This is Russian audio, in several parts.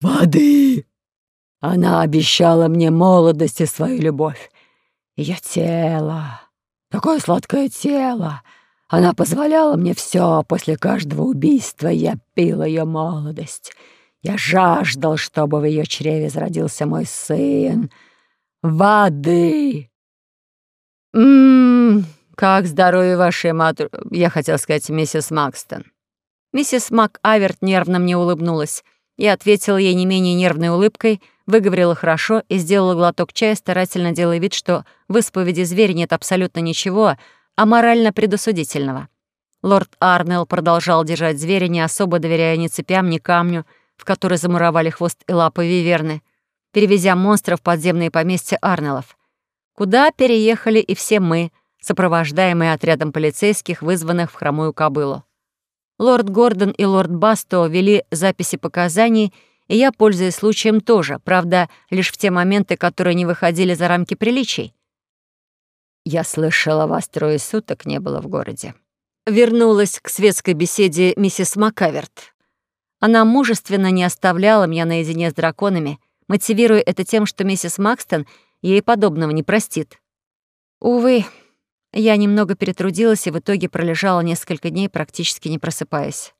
воды. Она обещала мне молодость и свою любовь. Ее тело, такое сладкое тело. Она позволяла мне все после каждого убийства. Я пил ее молодость. Я жаждал, чтобы в ее чреве зародился мой сын. Воды. Ммм, как здоровье вашей матери, я хотел сказать, миссис Макстон. Миссис МакАверт нервно мне улыбнулась. Я ответила ей не менее нервной улыбкой, выговорила хорошо и сделала глоток чая, старательно делая вид, что в исповеди зверя нет абсолютно ничего, а морально предосудительного. Лорд Арнелл продолжал держать зверя, не особо доверяя ни цепям, ни камню, в который замуровали хвост и лапы виверны, перевезя монстров в подземные поместья Арнеллов, куда переехали и все мы — сопровождаемые отрядом полицейских, вызванных в хромую кобылу. Лорд Гордон и лорд Басто вели записи показаний, и я, пользуясь случаем, тоже, правда, лишь в те моменты, которые не выходили за рамки приличий. «Я слышала, вас трое суток не было в городе». Вернулась к светской беседе миссис Макаверт. Она мужественно не оставляла меня наедине с драконами, мотивируя это тем, что миссис Макстон ей подобного не простит. Увы, я немного перетрудилась и в итоге пролежала несколько дней, практически не просыпаясь.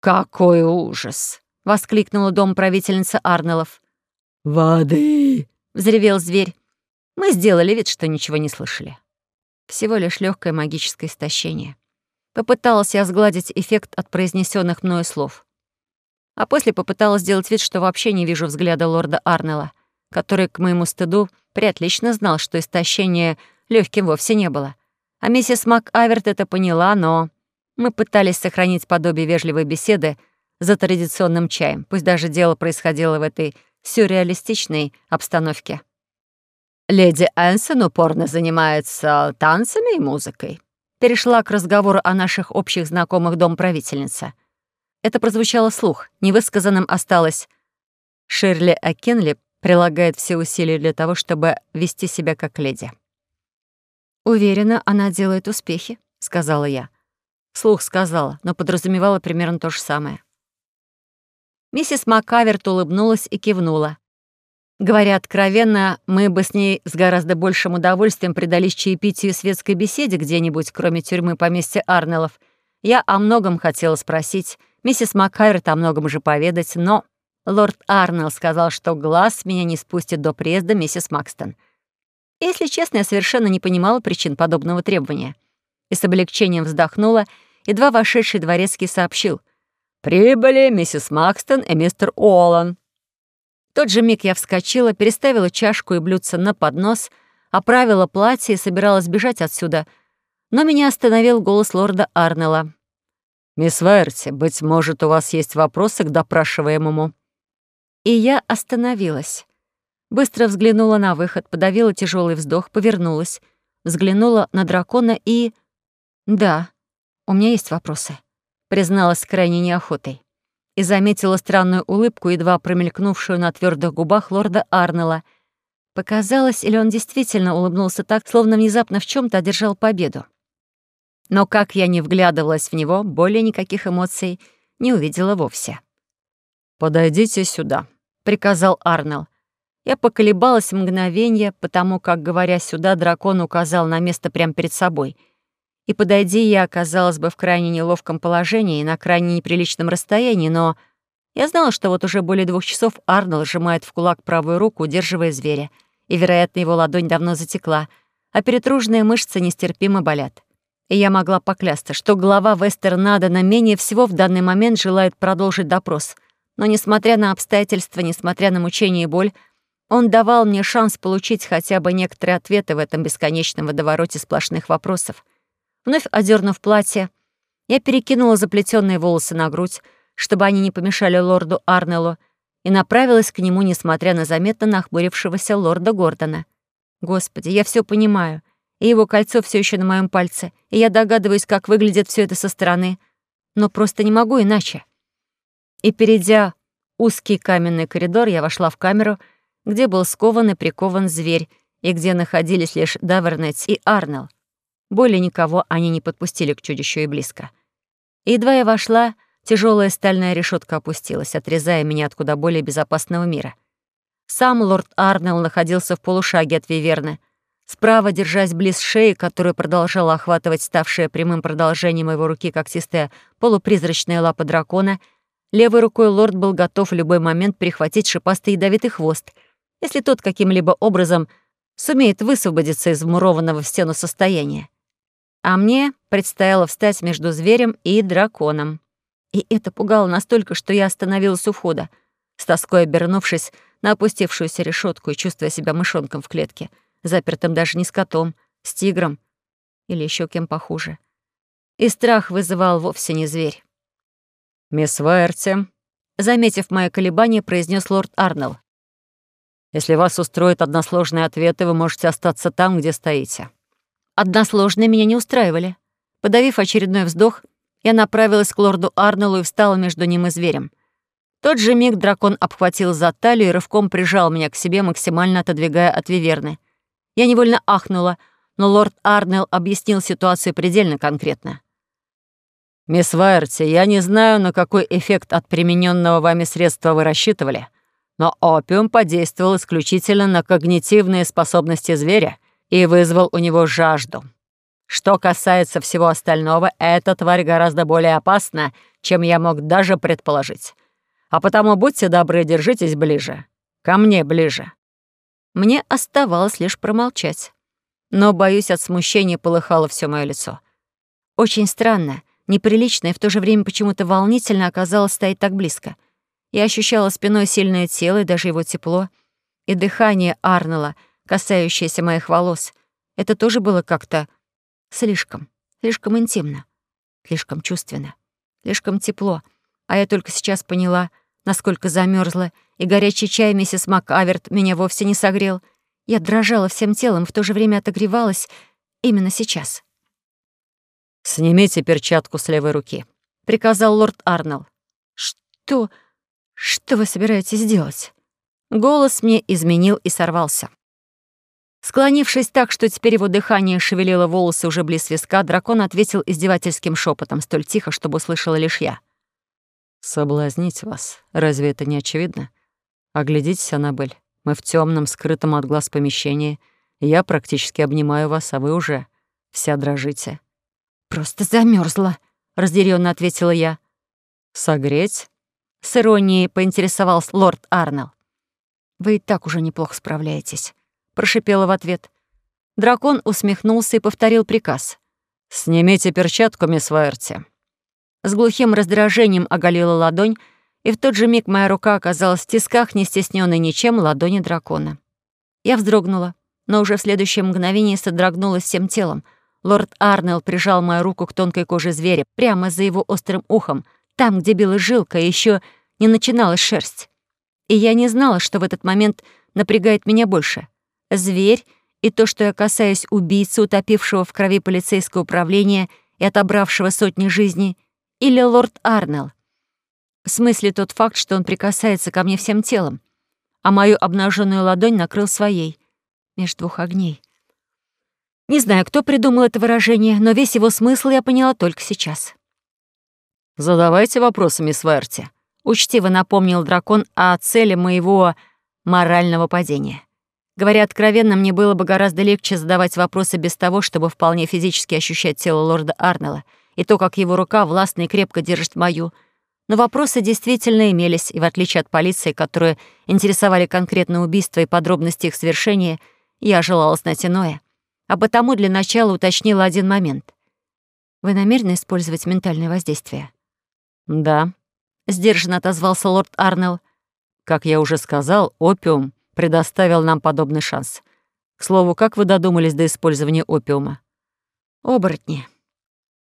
«Какой ужас!» — воскликнула дом правительница Арнелов. «Воды!» — взревел зверь. Мы сделали вид, что ничего не слышали. Всего лишь легкое магическое истощение. Попыталась я сгладить эффект от произнесенных мною слов. А после попыталась сделать вид, что вообще не вижу взгляда лорда Арнелла, который, к моему стыду, приотлично знал, что истощение легким вовсе не было. А миссис МакАверт это поняла, но... Мы пытались сохранить подобие вежливой беседы за традиционным чаем, пусть даже дело происходило в этой сюрреалистичной обстановке. «Леди Энсон упорно занимается танцами и музыкой», перешла к разговору о наших общих знакомых дом правительница. Это прозвучало слух, невысказанным осталось. Ширли Акенли прилагает все усилия для того, чтобы вести себя как леди. «Уверена, она делает успехи», — сказала я. Слух сказала, но подразумевала примерно то же самое. Миссис Макаверт улыбнулась и кивнула. Говоря откровенно, мы бы с ней с гораздо большим удовольствием предались чаепитию светской беседе где-нибудь, кроме тюрьмы поместья Арнеллов. Я о многом хотела спросить, миссис Маккайрт о многом же поведать, но лорд Арнелл сказал, что глаз меня не спустит до приезда миссис Макстон — если честно, я совершенно не понимала причин подобного требования. И с облегчением вздохнула, едва вошедший дворецкий сообщил. «Прибыли миссис Макстон и мистер Олан». В тот же миг я вскочила, переставила чашку и блюдце на поднос, оправила платье и собиралась бежать отсюда, но меня остановил голос лорда Арнелла. «Мисс Верти, быть может, у вас есть вопросы к допрашиваемому?» И я остановилась. Быстро взглянула на выход, подавила тяжелый вздох, повернулась, взглянула на дракона и... «Да, у меня есть вопросы», — призналась с крайней неохотой. И заметила странную улыбку, едва промелькнувшую на твердых губах лорда Арнелла. Показалось, или он действительно улыбнулся так, словно внезапно в чем то одержал победу. Но как я не вглядывалась в него, более никаких эмоций не увидела вовсе. «Подойдите сюда», — приказал Арнелл. Я поколебалась мгновение, потому как, говоря сюда, дракон указал на место прямо перед собой. И, подойди, я оказалась бы в крайне неловком положении и на крайне неприличном расстоянии, но я знала, что вот уже более двух часов Арнольд сжимает в кулак правую руку, удерживая зверя, и, вероятно, его ладонь давно затекла, а перетруженные мышцы нестерпимо болят. И я могла поклясться, что глава Вестернадена менее всего в данный момент желает продолжить допрос. Но, несмотря на обстоятельства, несмотря на мучение и боль, он давал мне шанс получить хотя бы некоторые ответы в этом бесконечном водовороте сплошных вопросов. Вновь одернув платье, я перекинула заплетенные волосы на грудь, чтобы они не помешали лорду Арнеллу, и направилась к нему, несмотря на заметно нахмурившегося лорда Гордона. Господи, я все понимаю, и его кольцо все еще на моем пальце, и я догадываюсь, как выглядит все это со стороны, но просто не могу иначе. И перейдя узкий каменный коридор, я вошла в камеру — где был скован и прикован зверь, и где находились лишь Давернетс и Арнелл. Более никого они не подпустили к чудищу и близко. Едва я вошла, тяжелая стальная решетка опустилась, отрезая меня от куда более безопасного мира. Сам лорд Арнелл находился в полушаге от Виверны, справа держась близ шеи, которую продолжала охватывать ставшая прямым продолжением его руки когтистая полупризрачная лапа дракона, левой рукой лорд был готов в любой момент перехватить шипастый ядовитый хвост, если тот каким-либо образом сумеет высвободиться из вмурованного в стену состояния. А мне предстояло встать между зверем и драконом. И это пугало настолько, что я остановилась у входа, с тоской обернувшись на опустившуюся решетку и чувствуя себя мышонком в клетке, запертым даже не с котом, с тигром или еще кем похуже. И страх вызывал вовсе не зверь. «Мисс Вайерти», заметив мои колебания, произнес лорд Арнелл. «Если вас устроят односложные ответы, вы можете остаться там, где стоите». Односложные меня не устраивали. Подавив очередной вздох, я направилась к лорду Арнеллу и встала между ним и зверем. тот же миг дракон обхватил за талию и рывком прижал меня к себе, максимально отодвигая от виверны. Я невольно ахнула, но лорд Арнелл объяснил ситуацию предельно конкретно. «Мисс Вайерти, я не знаю, на какой эффект от примененного вами средства вы рассчитывали, но опиум подействовал исключительно на когнитивные способности зверя и вызвал у него жажду. Что касается всего остального, эта тварь гораздо более опасна, чем я мог даже предположить. А потому будьте добры, держитесь ближе. Ко мне ближе». Мне оставалось лишь промолчать. Но, боюсь, от смущения полыхало все мое лицо. Очень странно, неприлично и в то же время почему-то волнительно оказалось стоять так близко. Я ощущала спиной сильное тело и даже его тепло, и дыхание Арнела — касающееся моих волос. Это тоже было как-то слишком, слишком интимно, слишком чувственно, слишком тепло. А я только сейчас поняла, насколько замерзла, и горячий чай миссис МакАверт меня вовсе не согрел. Я дрожала всем телом, в то же время отогревалась именно сейчас. «Снимите перчатку с левой руки», — приказал лорд Арнелл. «Что? Что вы собираетесь делать?» Голос мне изменил и сорвался. Склонившись так, что теперь его дыхание шевелило волосы уже близ виска, дракон ответил издевательским шепотом, столь тихо, чтобы услышала лишь я. «Соблазнить вас. Разве это не очевидно? Оглядитесь, Аннабель. Мы в темном, скрытом от глаз помещении. Я практически обнимаю вас, а вы уже вся дрожите». «Просто замерзла, разъяренно ответила я. «Согреть?» — с иронией поинтересовался лорд Арнелл. «Вы и так уже неплохо справляетесь» прошипела в ответ. Дракон усмехнулся и повторил приказ. «Снимите перчатку, мисс Вайерти». С глухим раздражением оголила ладонь, и в тот же миг моя рука оказалась в тисках, не стесненной ничем, ладони дракона. Я вздрогнула, но уже в следующее мгновение содрогнулась всем телом. Лорд Арнелл прижал мою руку к тонкой коже зверя, прямо за его острым ухом, там, где била жилка, еще не начиналась шерсть. И я не знала, что в этот момент напрягает меня больше — зверь и то, что я касаюсь убийцы, утопившего в крови полицейское управление и отобравшего сотни жизней, или лорд Арнелл. В смысле тот факт, что он прикасается ко мне всем телом, а мою обнаженную ладонь накрыл своей, между двух огней. Не знаю, кто придумал это выражение, но весь его смысл я поняла только сейчас. «Задавайте вопросы, мисс Верти», — учтиво напомнил дракон о цели моего морального падения. Говоря откровенно, мне было бы гораздо легче задавать вопросы без того, чтобы вполне физически ощущать тело лорда Арнелла и то, как его рука властно и крепко держит мою. Но вопросы действительно имелись, и в отличие от полиции, которые интересовали конкретно убийства и подробности их совершения, я желала знать иное. А потому для начала уточнила один момент. «Вы намерены использовать ментальное воздействие?» «Да», — сдержанно отозвался лорд Арнелл. «Как я уже сказал, опиум предоставил нам подобный шанс. К слову, как вы додумались до использования опиума? Оборотни.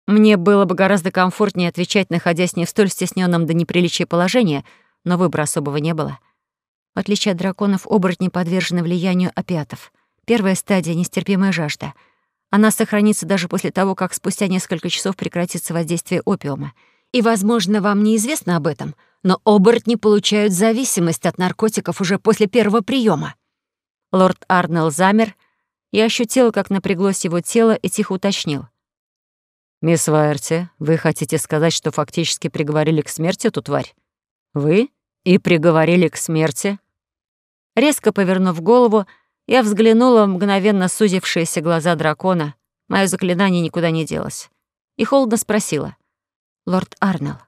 Мне было бы гораздо комфортнее отвечать, находясь не в столь стесненном до неприличия положении, но выбора особого не было. В отличие от драконов, оборотни подвержены влиянию опиатов. Первая стадия — нестерпимая жажда. Она сохранится даже после того, как спустя несколько часов прекратится воздействие опиума. И, возможно, вам неизвестно об этом — но оборотни получают зависимость от наркотиков уже после первого приема. Лорд Арнелл замер и ощутил, как напряглось его тело, и тихо уточнил. «Мисс Вайерти, вы хотите сказать, что фактически приговорили к смерти эту тварь? Вы? И приговорили к смерти?» Резко повернув голову, я взглянула в мгновенно сузившиеся глаза дракона. Мое заклинание никуда не делось. И холодно спросила. «Лорд Арнелл,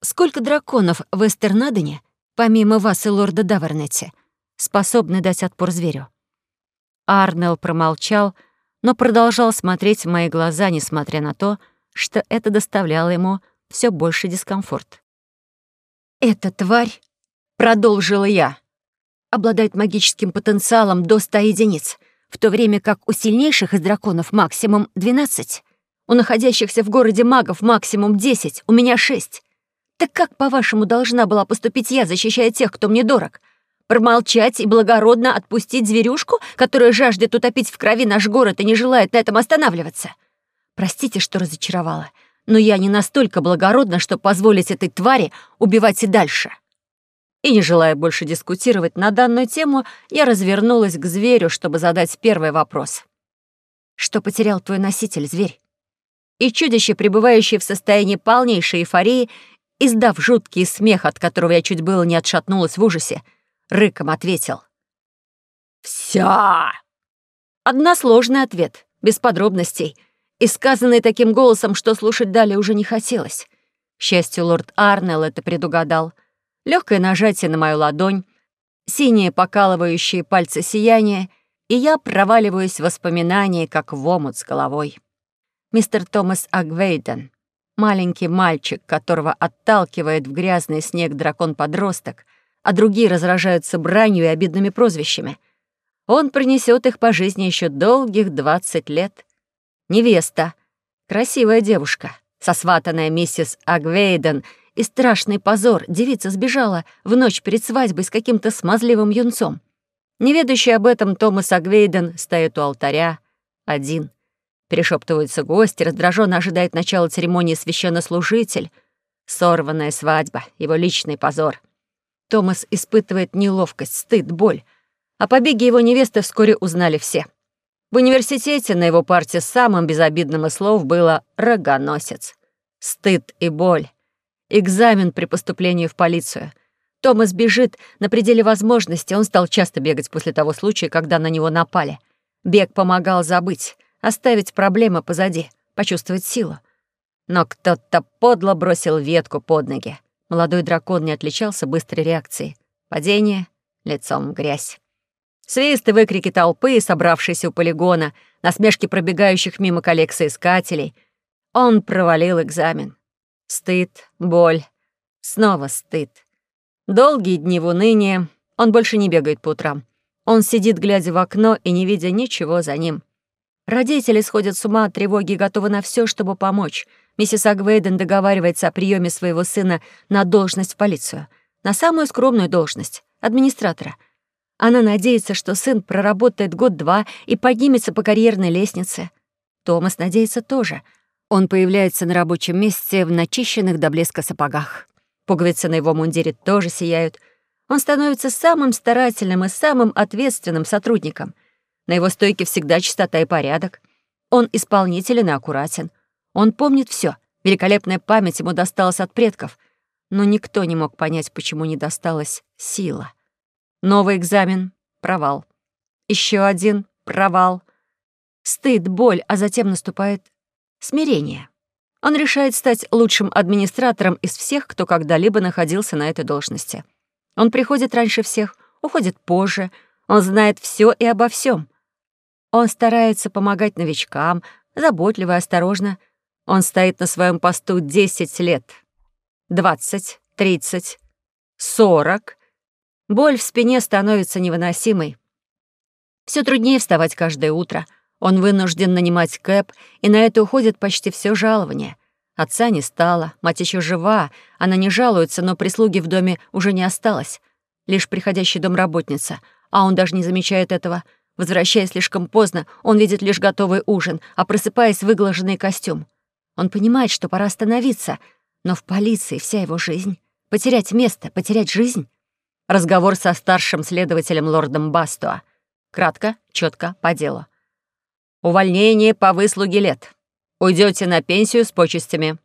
сколько драконов в Эстернадене, помимо вас и лорда Давернетти, способны дать отпор зверю?» Арнелл промолчал, но продолжал смотреть в мои глаза, несмотря на то, что это доставляло ему все больше дискомфорт. «Эта тварь», — продолжила я, — «обладает магическим потенциалом до 100 единиц, в то время как у сильнейших из драконов максимум 12, у находящихся в городе магов максимум 10, у меня 6. Так как, по-вашему, должна была поступить я, защищая тех, кто мне дорог? Промолчать и благородно отпустить зверюшку, которая жаждет утопить в крови наш город и не желает на этом останавливаться?» Простите, что разочаровала, но я не настолько благородна, чтобы позволить этой твари убивать и дальше. И не желая больше дискутировать на данную тему, я развернулась к зверю, чтобы задать первый вопрос. Что потерял твой носитель, зверь? И чудище, пребывающее в состоянии полнейшей эйфории, издав жуткий смех, от которого я чуть было не отшатнулась в ужасе, рыком ответил. «Вся!» Односложный ответ, без подробностей — и сказанный таким голосом, что слушать далее уже не хотелось. К счастью, лорд Арнелл это предугадал. Легкое нажатие на мою ладонь, синие покалывающие пальцы сияния, и я проваливаюсь в воспоминания, как в омут с головой. Мистер Томас Агвейден, маленький мальчик, которого отталкивает в грязный снег дракон-подросток, а другие разражаются бранью и обидными прозвищами. Он принесет их по жизни еще долгих двадцать лет — невеста, красивая девушка, сосватанная миссис Агвейден, и страшный позор, девица сбежала в ночь перед свадьбой с каким-то смазливым юнцом. Неведущий об этом Томас Агвейден стоит у алтаря, один. Перешептываются гости, раздраженно ожидает начала церемонии священнослужитель. Сорванная свадьба, его личный позор. Томас испытывает неловкость, стыд, боль. О побеге его невесты вскоре узнали все — в университете на его парте самым безобидным из слов было «рогоносец». Стыд и боль. Экзамен при поступлении в полицию. Томас бежит на пределе возможностей, он стал часто бегать после того случая, когда на него напали. Бег помогал забыть, оставить проблемы позади, почувствовать силу. Но кто-то подло бросил ветку под ноги. Молодой дракон не отличался быстрой реакцией. Падение, лицом в грязь. Свист и выкрики толпы, собравшейся у полигона, насмешки пробегающих мимо коллег соискателей. Он провалил экзамен. Стыд, боль, снова стыд. Долгие дни в унынии. Он больше не бегает по утрам. Он сидит, глядя в окно и не видя ничего за ним. Родители сходят с ума от тревоги и готовы на все, чтобы помочь. Миссис Агвейден договаривается о приеме своего сына на должность в полицию. На самую скромную должность — администратора — она надеется, что сын проработает год-два и поднимется по карьерной лестнице. Томас надеется тоже. Он появляется на рабочем месте в начищенных до блеска сапогах. Пуговицы на его мундире тоже сияют. Он становится самым старательным и самым ответственным сотрудником. На его стойке всегда чистота и порядок. Он исполнителен и аккуратен. Он помнит все. Великолепная память ему досталась от предков. Но никто не мог понять, почему не досталась сила. Новый экзамен — провал. Еще один — провал. Стыд, боль, а затем наступает смирение. Он решает стать лучшим администратором из всех, кто когда-либо находился на этой должности. Он приходит раньше всех, уходит позже, он знает все и обо всем. Он старается помогать новичкам, заботливо и осторожно. Он стоит на своем посту 10 лет. 20, 30, 40. Боль в спине становится невыносимой. Все труднее вставать каждое утро. Он вынужден нанимать кэп, и на это уходит почти все жалование. Отца не стало, мать еще жива, она не жалуется, но прислуги в доме уже не осталось. Лишь приходящая домработница, а он даже не замечает этого. Возвращаясь слишком поздно, он видит лишь готовый ужин, а просыпаясь, выглаженный костюм. Он понимает, что пора остановиться, но в полиции вся его жизнь. Потерять место, потерять жизнь Разговор со старшим следователем лордом Бастуа. Кратко, четко, по делу. Увольнение по выслуге лет. Уйдете на пенсию с почестями».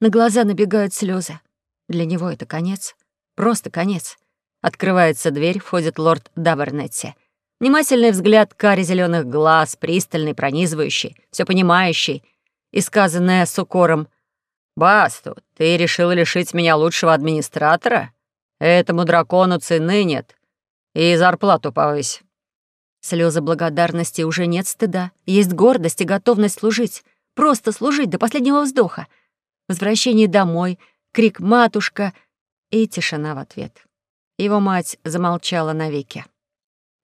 На глаза набегают слезы. Для него это конец. Просто конец. Открывается дверь, входит лорд Давернетти. Внимательный взгляд кари зеленых глаз, пристальный, пронизывающий, все понимающий, и сказанное с укором «Басту, ты решил лишить меня лучшего администратора? Этому дракону цены нет. И зарплату повысь». Слезы благодарности уже нет стыда. Есть гордость и готовность служить. Просто служить до последнего вздоха. Возвращение домой, крик «матушка» и тишина в ответ. Его мать замолчала навеки.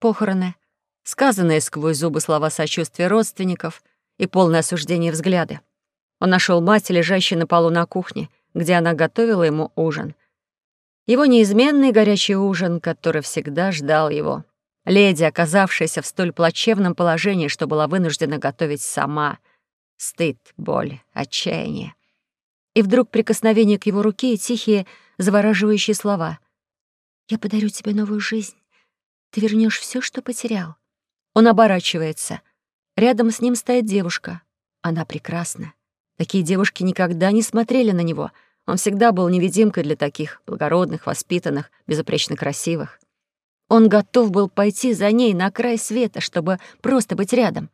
Похороны, сказанные сквозь зубы слова сочувствия родственников и полное осуждение взгляды. Он нашел мать, лежащей на полу на кухне, где она готовила ему ужин. Его неизменный горячий ужин, который всегда ждал его. Леди, оказавшаяся в столь плачевном положении, что была вынуждена готовить сама. Стыд, боль, отчаяние. И вдруг прикосновение к его руке и тихие, завораживающие слова. «Я подарю тебе новую жизнь. Ты вернешь все, что потерял». Он оборачивается. Рядом с ним стоит девушка. Она прекрасна. Такие девушки никогда не смотрели на него. Он всегда был невидимкой для таких благородных, воспитанных, безупречно красивых. Он готов был пойти за ней на край света, чтобы просто быть рядом.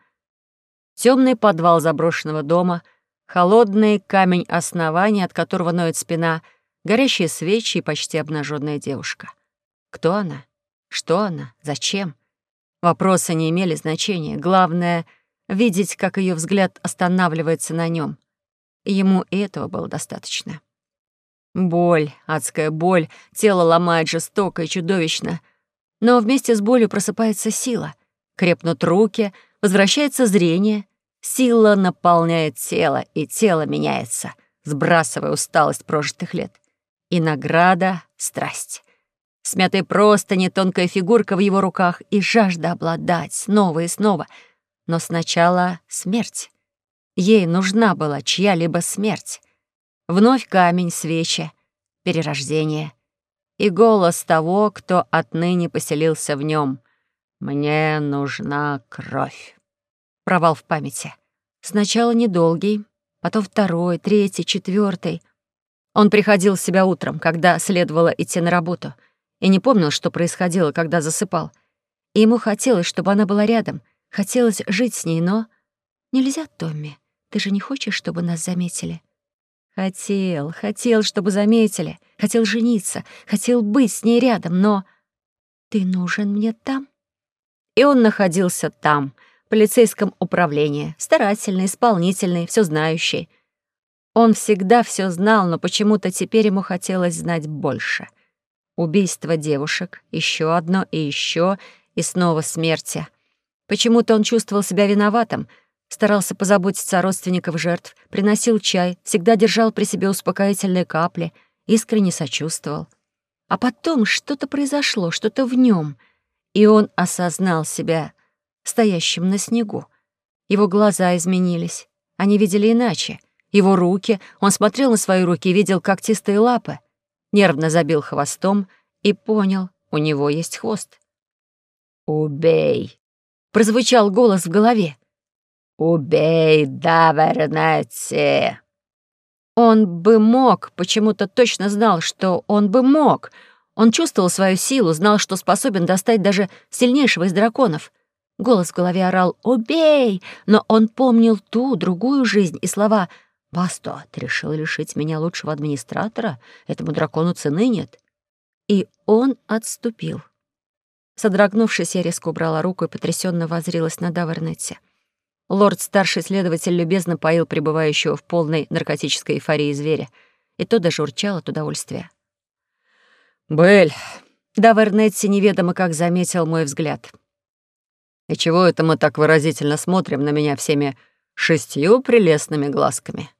Темный подвал заброшенного дома, холодный камень основания, от которого ноет спина, горящие свечи и почти обнаженная девушка. Кто она? Что она? Зачем? Вопросы не имели значения. Главное — видеть, как ее взгляд останавливается на нем. Ему и этого было достаточно. Боль, адская боль, тело ломает жестоко и чудовищно — но вместе с болью просыпается сила. Крепнут руки, возвращается зрение. Сила наполняет тело, и тело меняется, сбрасывая усталость прожитых лет. И награда — страсть. Смятая просто не тонкая фигурка в его руках и жажда обладать снова и снова. Но сначала смерть. Ей нужна была чья-либо смерть. Вновь камень, свечи, перерождение и голос того, кто отныне поселился в нем. «Мне нужна кровь». Провал в памяти. Сначала недолгий, потом второй, третий, четвертый. Он приходил в себя утром, когда следовало идти на работу, и не помнил, что происходило, когда засыпал. И ему хотелось, чтобы она была рядом, хотелось жить с ней, но... «Нельзя, Томми, ты же не хочешь, чтобы нас заметили?» Хотел, хотел, чтобы заметили, хотел жениться, хотел быть с ней рядом, но... Ты нужен мне там? И он находился там, в полицейском управлении, старательный, исполнительный, все знающий. Он всегда все знал, но почему-то теперь ему хотелось знать больше. Убийство девушек, еще одно и еще, и снова смерти. Почему-то он чувствовал себя виноватым — Старался позаботиться о родственниках жертв, приносил чай, всегда держал при себе успокоительные капли, искренне сочувствовал. А потом что-то произошло, что-то в нем, и он осознал себя стоящим на снегу. Его глаза изменились, они видели иначе. Его руки, он смотрел на свои руки и видел когтистые лапы, нервно забил хвостом и понял, у него есть хвост. «Убей!» — прозвучал голос в голове. «Убей Давернетти!» Он бы мог, почему-то точно знал, что он бы мог. Он чувствовал свою силу, знал, что способен достать даже сильнейшего из драконов. Голос в голове орал «Убей!», но он помнил ту, другую жизнь и слова «Басто, ты решил лишить меня лучшего администратора? Этому дракону цены нет». И он отступил. Содрогнувшись, я резко убрала руку и потрясенно возрилась на Давернетти. Лорд-старший следователь любезно поил пребывающего в полной наркотической эйфории зверя, и тот даже урчал от удовольствия. «Белль!» Да, Вернетти неведомо как заметил мой взгляд. «И чего это мы так выразительно смотрим на меня всеми шестью прелестными глазками?»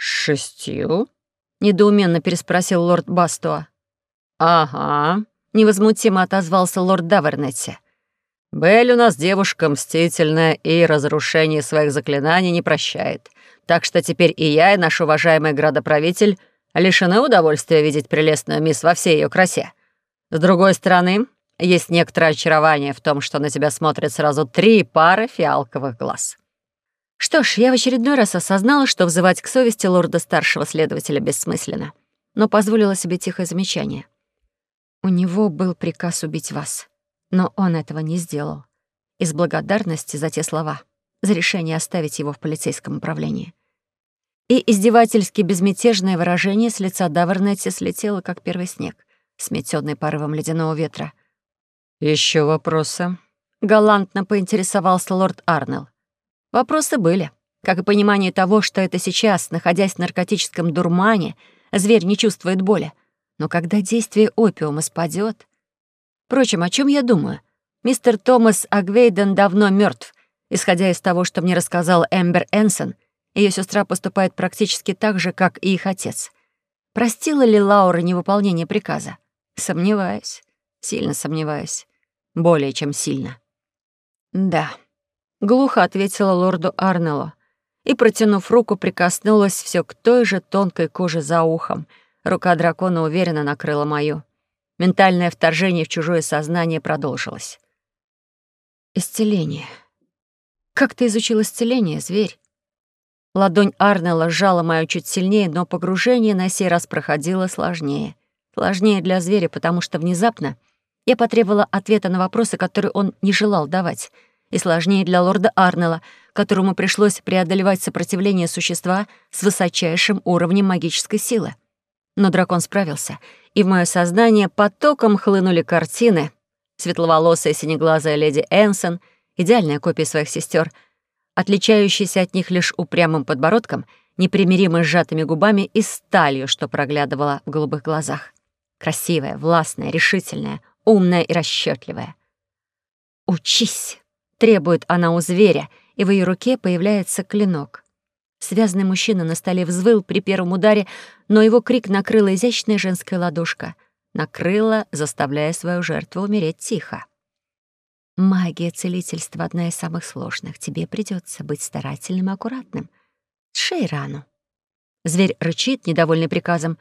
«Шестью?» — недоуменно переспросил лорд Бастуа. «Ага», — невозмутимо отозвался лорд Давернетти. Белль у нас девушка мстительная и разрушение своих заклинаний не прощает. Так что теперь и я, и наш уважаемый градоправитель лишены удовольствия видеть прелестную мисс во всей ее красе. С другой стороны, есть некоторое очарование в том, что на тебя смотрят сразу три пары фиалковых глаз. Что ж, я в очередной раз осознала, что взывать к совести лорда-старшего следователя бессмысленно, но позволила себе тихое замечание. У него был приказ убить вас, но он этого не сделал. Из благодарности за те слова, за решение оставить его в полицейском управлении. И издевательски безмятежное выражение с лица Давернетти слетело, как первый снег, сметённый порывом ледяного ветра. Еще вопросы?» — галантно поинтересовался лорд Арнелл. Вопросы были, как и понимание того, что это сейчас, находясь в наркотическом дурмане, зверь не чувствует боли. Но когда действие опиума спадет... Впрочем, о чем я думаю? Мистер Томас Агвейден давно мертв. Исходя из того, что мне рассказал Эмбер Энсон, ее сестра поступает практически так же, как и их отец. Простила ли Лаура невыполнение приказа? Сомневаюсь. Сильно сомневаюсь. Более чем сильно. Да. Глухо ответила лорду Арнеллу и, протянув руку, прикоснулась все к той же тонкой коже за ухом. Рука дракона уверенно накрыла мою. Ментальное вторжение в чужое сознание продолжилось. Исцеление. Как ты изучил исцеление, зверь? Ладонь Арнелла сжала мою чуть сильнее, но погружение на сей раз проходило сложнее. Сложнее для зверя, потому что внезапно я потребовала ответа на вопросы, которые он не желал давать — и сложнее для лорда Арнелла, которому пришлось преодолевать сопротивление существа с высочайшим уровнем магической силы. Но дракон справился, и в мое сознание потоком хлынули картины. Светловолосая синеглазая леди Энсон, идеальная копия своих сестер, отличающаяся от них лишь упрямым подбородком, непримиримо сжатыми губами и сталью, что проглядывала в голубых глазах. Красивая, властная, решительная, умная и расчетливая. «Учись!» Требует она у зверя, и в ее руке появляется клинок. Связанный мужчина на столе взвыл при первом ударе, но его крик накрыла изящная женская ладошка. Накрыла, заставляя свою жертву умереть тихо. Магия целительства — одна из самых сложных. Тебе придется быть старательным и аккуратным. Сшей рану. Зверь рычит, недовольный приказом,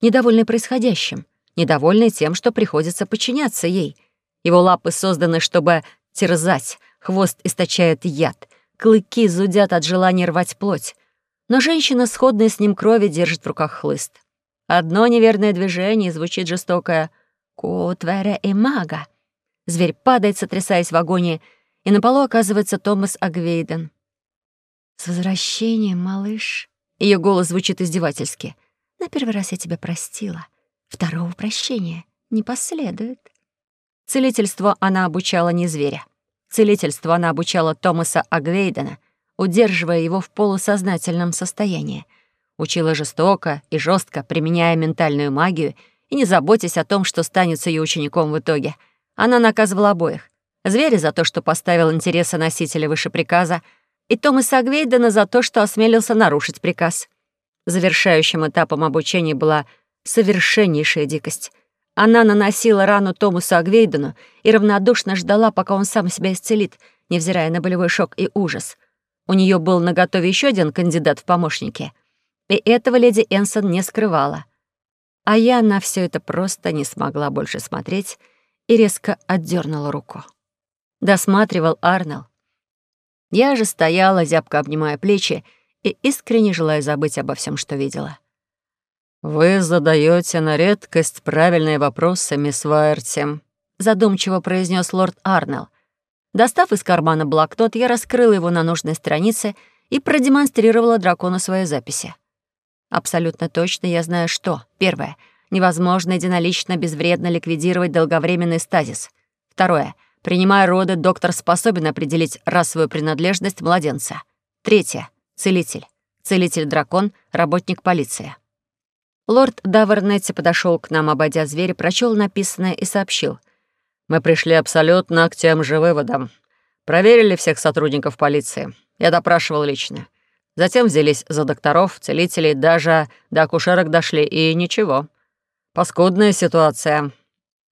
недовольный происходящим, недовольный тем, что приходится подчиняться ей. Его лапы созданы, чтобы терзать, хвост источает яд, клыки зудят от желания рвать плоть. Но женщина, сходная с ним крови, держит в руках хлыст. Одно неверное движение, звучит жестокое «Кутвере и мага». Зверь падает, сотрясаясь в агонии, и на полу оказывается Томас Агвейден. «С возвращением, малыш!» Ее голос звучит издевательски. «На первый раз я тебя простила. Второго прощения не последует». Целительство она обучала не зверя. Целительство она обучала Томаса Агвейдена, удерживая его в полусознательном состоянии. Учила жестоко и жестко, применяя ментальную магию и не заботясь о том, что станет с ее учеником в итоге. Она наказывала обоих. Зверя за то, что поставил интересы носителя выше приказа, и Томаса Агвейдена за то, что осмелился нарушить приказ. Завершающим этапом обучения была совершеннейшая дикость — она наносила рану Томасу Агвейдену и равнодушно ждала, пока он сам себя исцелит, невзирая на болевой шок и ужас. У нее был наготове еще один кандидат в помощники. И этого леди Энсон не скрывала. А я на все это просто не смогла больше смотреть и резко отдернула руку. Досматривал Арнелл. Я же стояла, зябко обнимая плечи и искренне желая забыть обо всем, что видела. «Вы задаете на редкость правильные вопросы, мисс Вайерти», задумчиво произнес лорд Арнелл. Достав из кармана блокнот, я раскрыла его на нужной странице и продемонстрировала дракону свои записи. Абсолютно точно я знаю, что. Первое. Невозможно единолично безвредно ликвидировать долговременный стазис. Второе. Принимая роды, доктор способен определить расовую принадлежность младенца. Третье. Целитель. Целитель-дракон, работник полиции. Лорд Давернетти подошел к нам, обойдя зверя, прочел написанное и сообщил. «Мы пришли абсолютно к тем же выводам. Проверили всех сотрудников полиции. Я допрашивал лично. Затем взялись за докторов, целителей, даже до акушерок дошли, и ничего. Паскудная ситуация».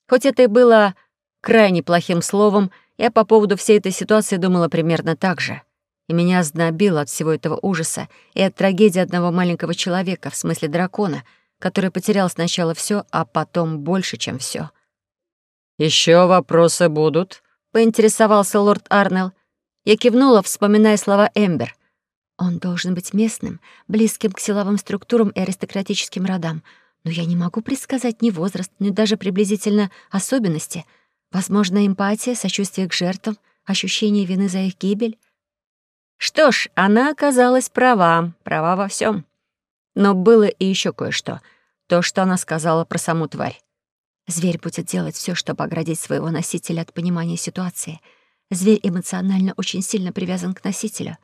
Хоть это и было крайне плохим словом, я по поводу всей этой ситуации думала примерно так же. И меня ознобило от всего этого ужаса и от трагедии одного маленького человека, в смысле дракона — который потерял сначала все, а потом больше, чем все. Еще вопросы будут?» — поинтересовался лорд Арнелл. Я кивнула, вспоминая слова Эмбер. Он должен быть местным, близким к силовым структурам и аристократическим родам, но я не могу предсказать ни возраст, ни даже приблизительно особенности. Возможно, эмпатия, сочувствие к жертвам, ощущение вины за их гибель. Что ж, она оказалась права, права во всем. Но было и еще кое-что. То, что она сказала про саму тварь. Зверь будет делать все, чтобы оградить своего носителя от понимания ситуации. Зверь эмоционально очень сильно привязан к носителю.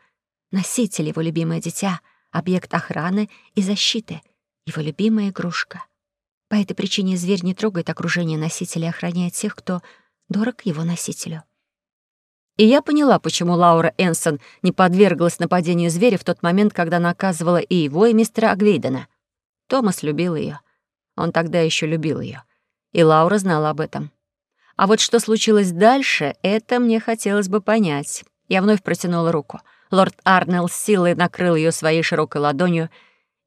Носитель — его любимое дитя, объект охраны и защиты, его любимая игрушка. По этой причине зверь не трогает окружение носителя и охраняет тех, кто дорог его носителю. И я поняла, почему Лаура Энсон не подверглась нападению зверя в тот момент, когда наказывала и его, и мистера Агвейдена. Томас любил ее. Он тогда еще любил ее и Лаура знала об этом. А вот что случилось дальше, это мне хотелось бы понять. Я вновь протянула руку. Лорд Арнелл с силой накрыл ее своей широкой ладонью,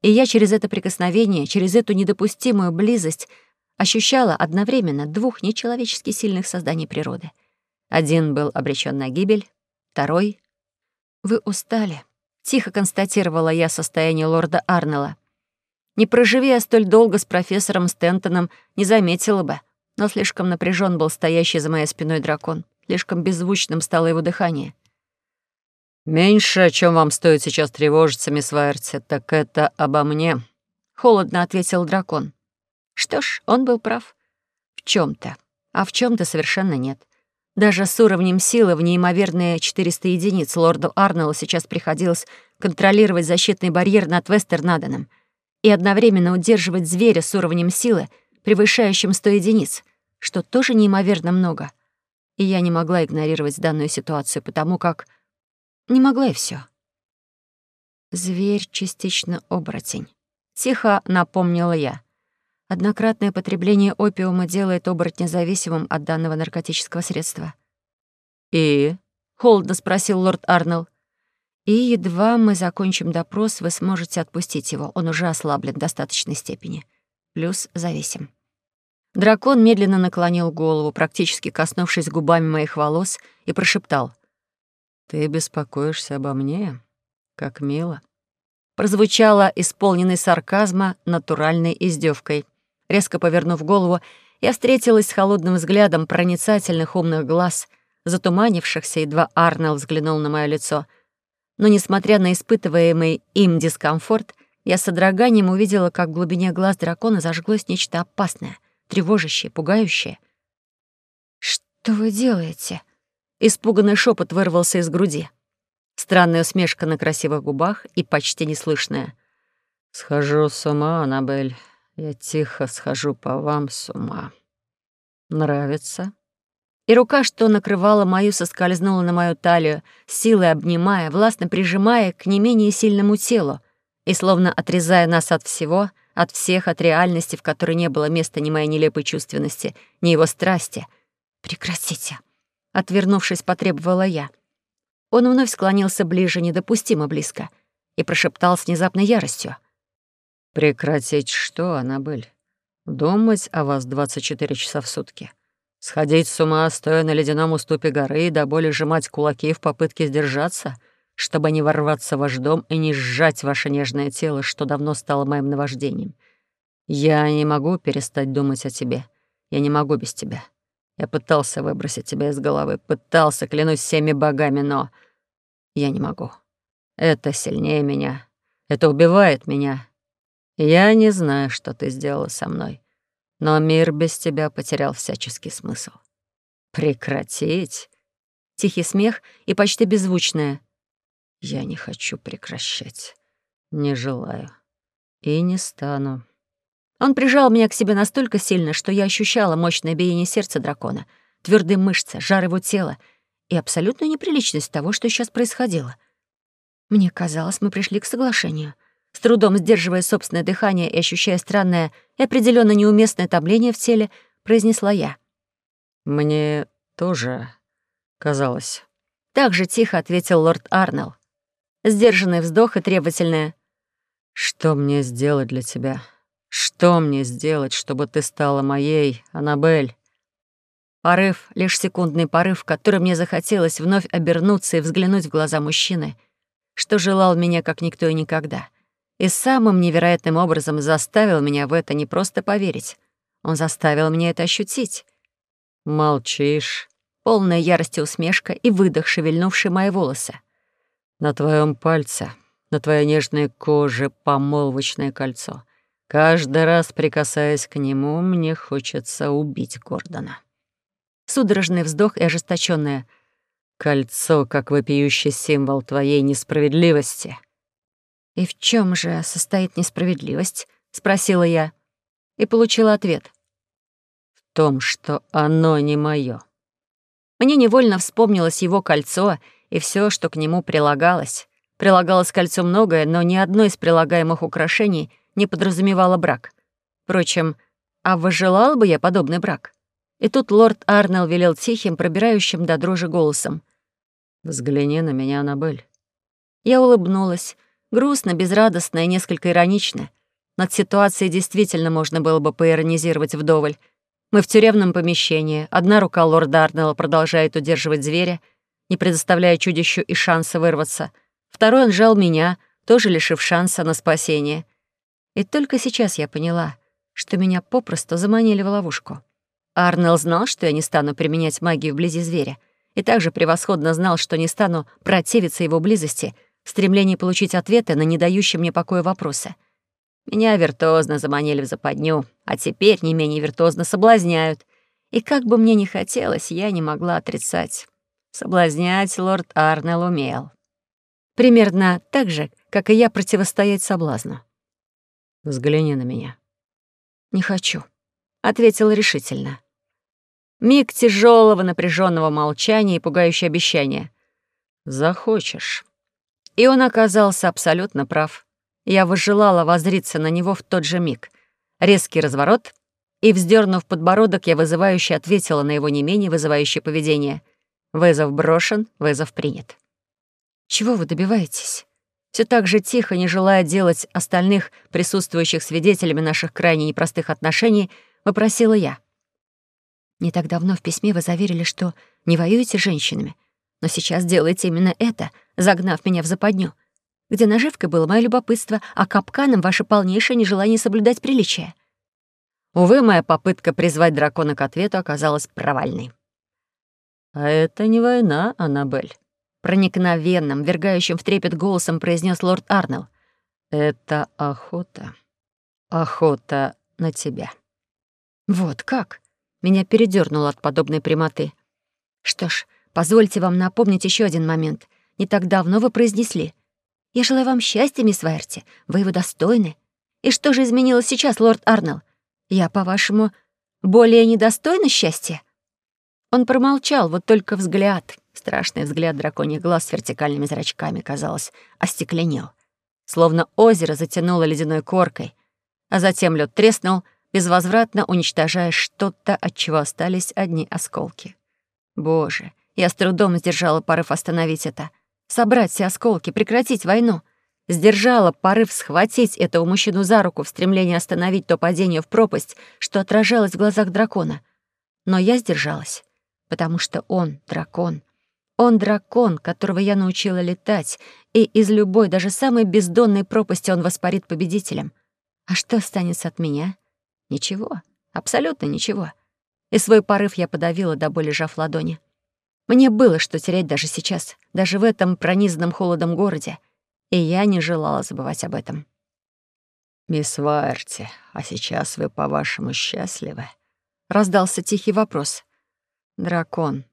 и я через это прикосновение, через эту недопустимую близость ощущала одновременно двух нечеловечески сильных созданий природы. Один был обречен на гибель, второй... «Вы устали», — тихо констатировала я состояние лорда Арнелла. Не проживи я столь долго с профессором Стентоном, не заметила бы. Но слишком напряжен был стоящий за моей спиной дракон. Слишком беззвучным стало его дыхание. «Меньше, о чем вам стоит сейчас тревожиться, мисс Вайерти, так это обо мне», — холодно ответил дракон. Что ж, он был прав. В чем то а в чем то совершенно нет. Даже с уровнем силы в неимоверные 400 единиц лорду Арнеллу сейчас приходилось контролировать защитный барьер над Вестернаденом — и одновременно удерживать зверя с уровнем силы, превышающим 100 единиц, что тоже неимоверно много. И я не могла игнорировать данную ситуацию, потому как... Не могла и все. Зверь частично оборотень. Тихо напомнила я. Однократное потребление опиума делает оборотня зависимым от данного наркотического средства. «И?» — холодно спросил лорд Арнелл. И едва мы закончим допрос, вы сможете отпустить его. Он уже ослаблен в достаточной степени. Плюс зависим. Дракон медленно наклонил голову, практически коснувшись губами моих волос, и прошептал. «Ты беспокоишься обо мне? Как мило». Прозвучало исполненный сарказма натуральной издевкой. Резко повернув голову, я встретилась с холодным взглядом проницательных умных глаз, затуманившихся, едва Арнелл взглянул на мое лицо — но, несмотря на испытываемый им дискомфорт, я с содроганием увидела, как в глубине глаз дракона зажглось нечто опасное, тревожащее, пугающее. «Что вы делаете?» Испуганный шепот вырвался из груди. Странная усмешка на красивых губах и почти неслышная. «Схожу с ума, Аннабель. Я тихо схожу по вам с ума. Нравится?» И рука, что накрывала мою, соскользнула на мою талию, силой обнимая, властно прижимая к не менее сильному телу и словно отрезая нас от всего, от всех, от реальности, в которой не было места ни моей нелепой чувственности, ни его страсти. «Прекратите!» — отвернувшись, потребовала я. Он вновь склонился ближе, недопустимо близко, и прошептал с внезапной яростью. «Прекратить что, Аннабель? Думать о вас 24 часа в сутки?» Сходить с ума, стоя на ледяном уступе горы, и до боли сжимать кулаки в попытке сдержаться, чтобы не ворваться в ваш дом и не сжать ваше нежное тело, что давно стало моим наваждением. Я не могу перестать думать о тебе. Я не могу без тебя. Я пытался выбросить тебя из головы, пытался, клянусь всеми богами, но я не могу. Это сильнее меня. Это убивает меня. Я не знаю, что ты сделала со мной. Но мир без тебя потерял всяческий смысл. Прекратить? Тихий смех и почти беззвучное. Я не хочу прекращать. Не желаю. И не стану. Он прижал меня к себе настолько сильно, что я ощущала мощное биение сердца дракона, твердые мышцы, жар его тела и абсолютную неприличность того, что сейчас происходило. Мне казалось, мы пришли к соглашению — с трудом сдерживая собственное дыхание и ощущая странное и определенно неуместное топление в теле, произнесла я. «Мне тоже казалось». Так же тихо ответил лорд Арнелл. Сдержанный вздох и требовательное. «Что мне сделать для тебя? Что мне сделать, чтобы ты стала моей, Аннабель?» Порыв, лишь секундный порыв, в который мне захотелось вновь обернуться и взглянуть в глаза мужчины. что желал меня как никто и никогда. И самым невероятным образом заставил меня в это не просто поверить. Он заставил меня это ощутить. «Молчишь», полная ярости усмешка и выдох, шевельнувший мои волосы. «На твоем пальце, на твоей нежной коже помолвочное кольцо. Каждый раз, прикасаясь к нему, мне хочется убить Гордона». Судорожный вздох и ожесточённое «Кольцо, как вопиющий символ твоей несправедливости». «И в чем же состоит несправедливость?» — спросила я. И получила ответ. «В том, что оно не моё». Мне невольно вспомнилось его кольцо и все, что к нему прилагалось. Прилагалось к кольцу многое, но ни одно из прилагаемых украшений не подразумевало брак. Впрочем, а выжелал бы я подобный брак? И тут лорд Арнелл велел тихим, пробирающим до дрожи голосом. «Взгляни на меня, Аннабель». Я улыбнулась, грустно, безрадостно и несколько иронично. Над ситуацией действительно можно было бы поиронизировать вдоволь. Мы в тюремном помещении, одна рука лорда Арнелла продолжает удерживать зверя, не предоставляя чудищу и шанса вырваться. Второй он жал меня, тоже лишив шанса на спасение. И только сейчас я поняла, что меня попросту заманили в ловушку. Арнелл знал, что я не стану применять магию вблизи зверя, и также превосходно знал, что не стану противиться его близости в стремлении получить ответы на не дающие мне покоя вопросы. Меня виртуозно заманили в западню, а теперь не менее виртуозно соблазняют. И как бы мне ни хотелось, я не могла отрицать. Соблазнять лорд Арнелл умел. Примерно так же, как и я противостоять соблазну. «Взгляни на меня». «Не хочу», — ответила решительно. Миг тяжелого напряженного молчания и пугающее обещание. «Захочешь». И он оказался абсолютно прав. Я возжелала возриться на него в тот же миг. Резкий разворот, и, вздернув подбородок, я вызывающе ответила на его не менее вызывающее поведение. Вызов брошен, вызов принят. «Чего вы добиваетесь?» Все так же тихо, не желая делать остальных присутствующих свидетелями наших крайне непростых отношений, вопросила я. Не так давно в письме вы заверили, что не воюете с женщинами, но сейчас делаете именно это, загнав меня в западню, где наживкой было мое любопытство, а капканом ваше полнейшее нежелание соблюдать приличия. Увы, моя попытка призвать дракона к ответу оказалась провальной. «А это не война, Аннабель», — проникновенным, вергающим в трепет голосом произнес лорд Арнелл. «Это охота. Охота на тебя». «Вот как?» Меня передёрнуло от подобной прямоты. Что ж, позвольте вам напомнить еще один момент. Не так давно вы произнесли. «Я желаю вам счастья, мисс Вайерти. Вы его достойны. И что же изменилось сейчас, лорд Арнелл? Я, по-вашему, более недостойна счастья?» Он промолчал, вот только взгляд, страшный взгляд драконьих глаз с вертикальными зрачками, казалось, остекленел. Словно озеро затянуло ледяной коркой, а затем лед треснул, безвозвратно уничтожая что-то, от чего остались одни осколки. Боже, я с трудом сдержала порыв остановить это. Собрать все осколки, прекратить войну. Сдержала порыв схватить этого мужчину за руку в стремлении остановить то падение в пропасть, что отражалось в глазах дракона. Но я сдержалась, потому что он — дракон. Он — дракон, которого я научила летать, и из любой, даже самой бездонной пропасти он воспарит победителем. А что останется от меня? Ничего, абсолютно ничего. И свой порыв я подавила до боли жав ладони. Мне было что терять даже сейчас, даже в этом пронизанном холодом городе, и я не желала забывать об этом. «Мисс Варти, а сейчас вы, по-вашему, счастливы?» — раздался тихий вопрос. «Дракон».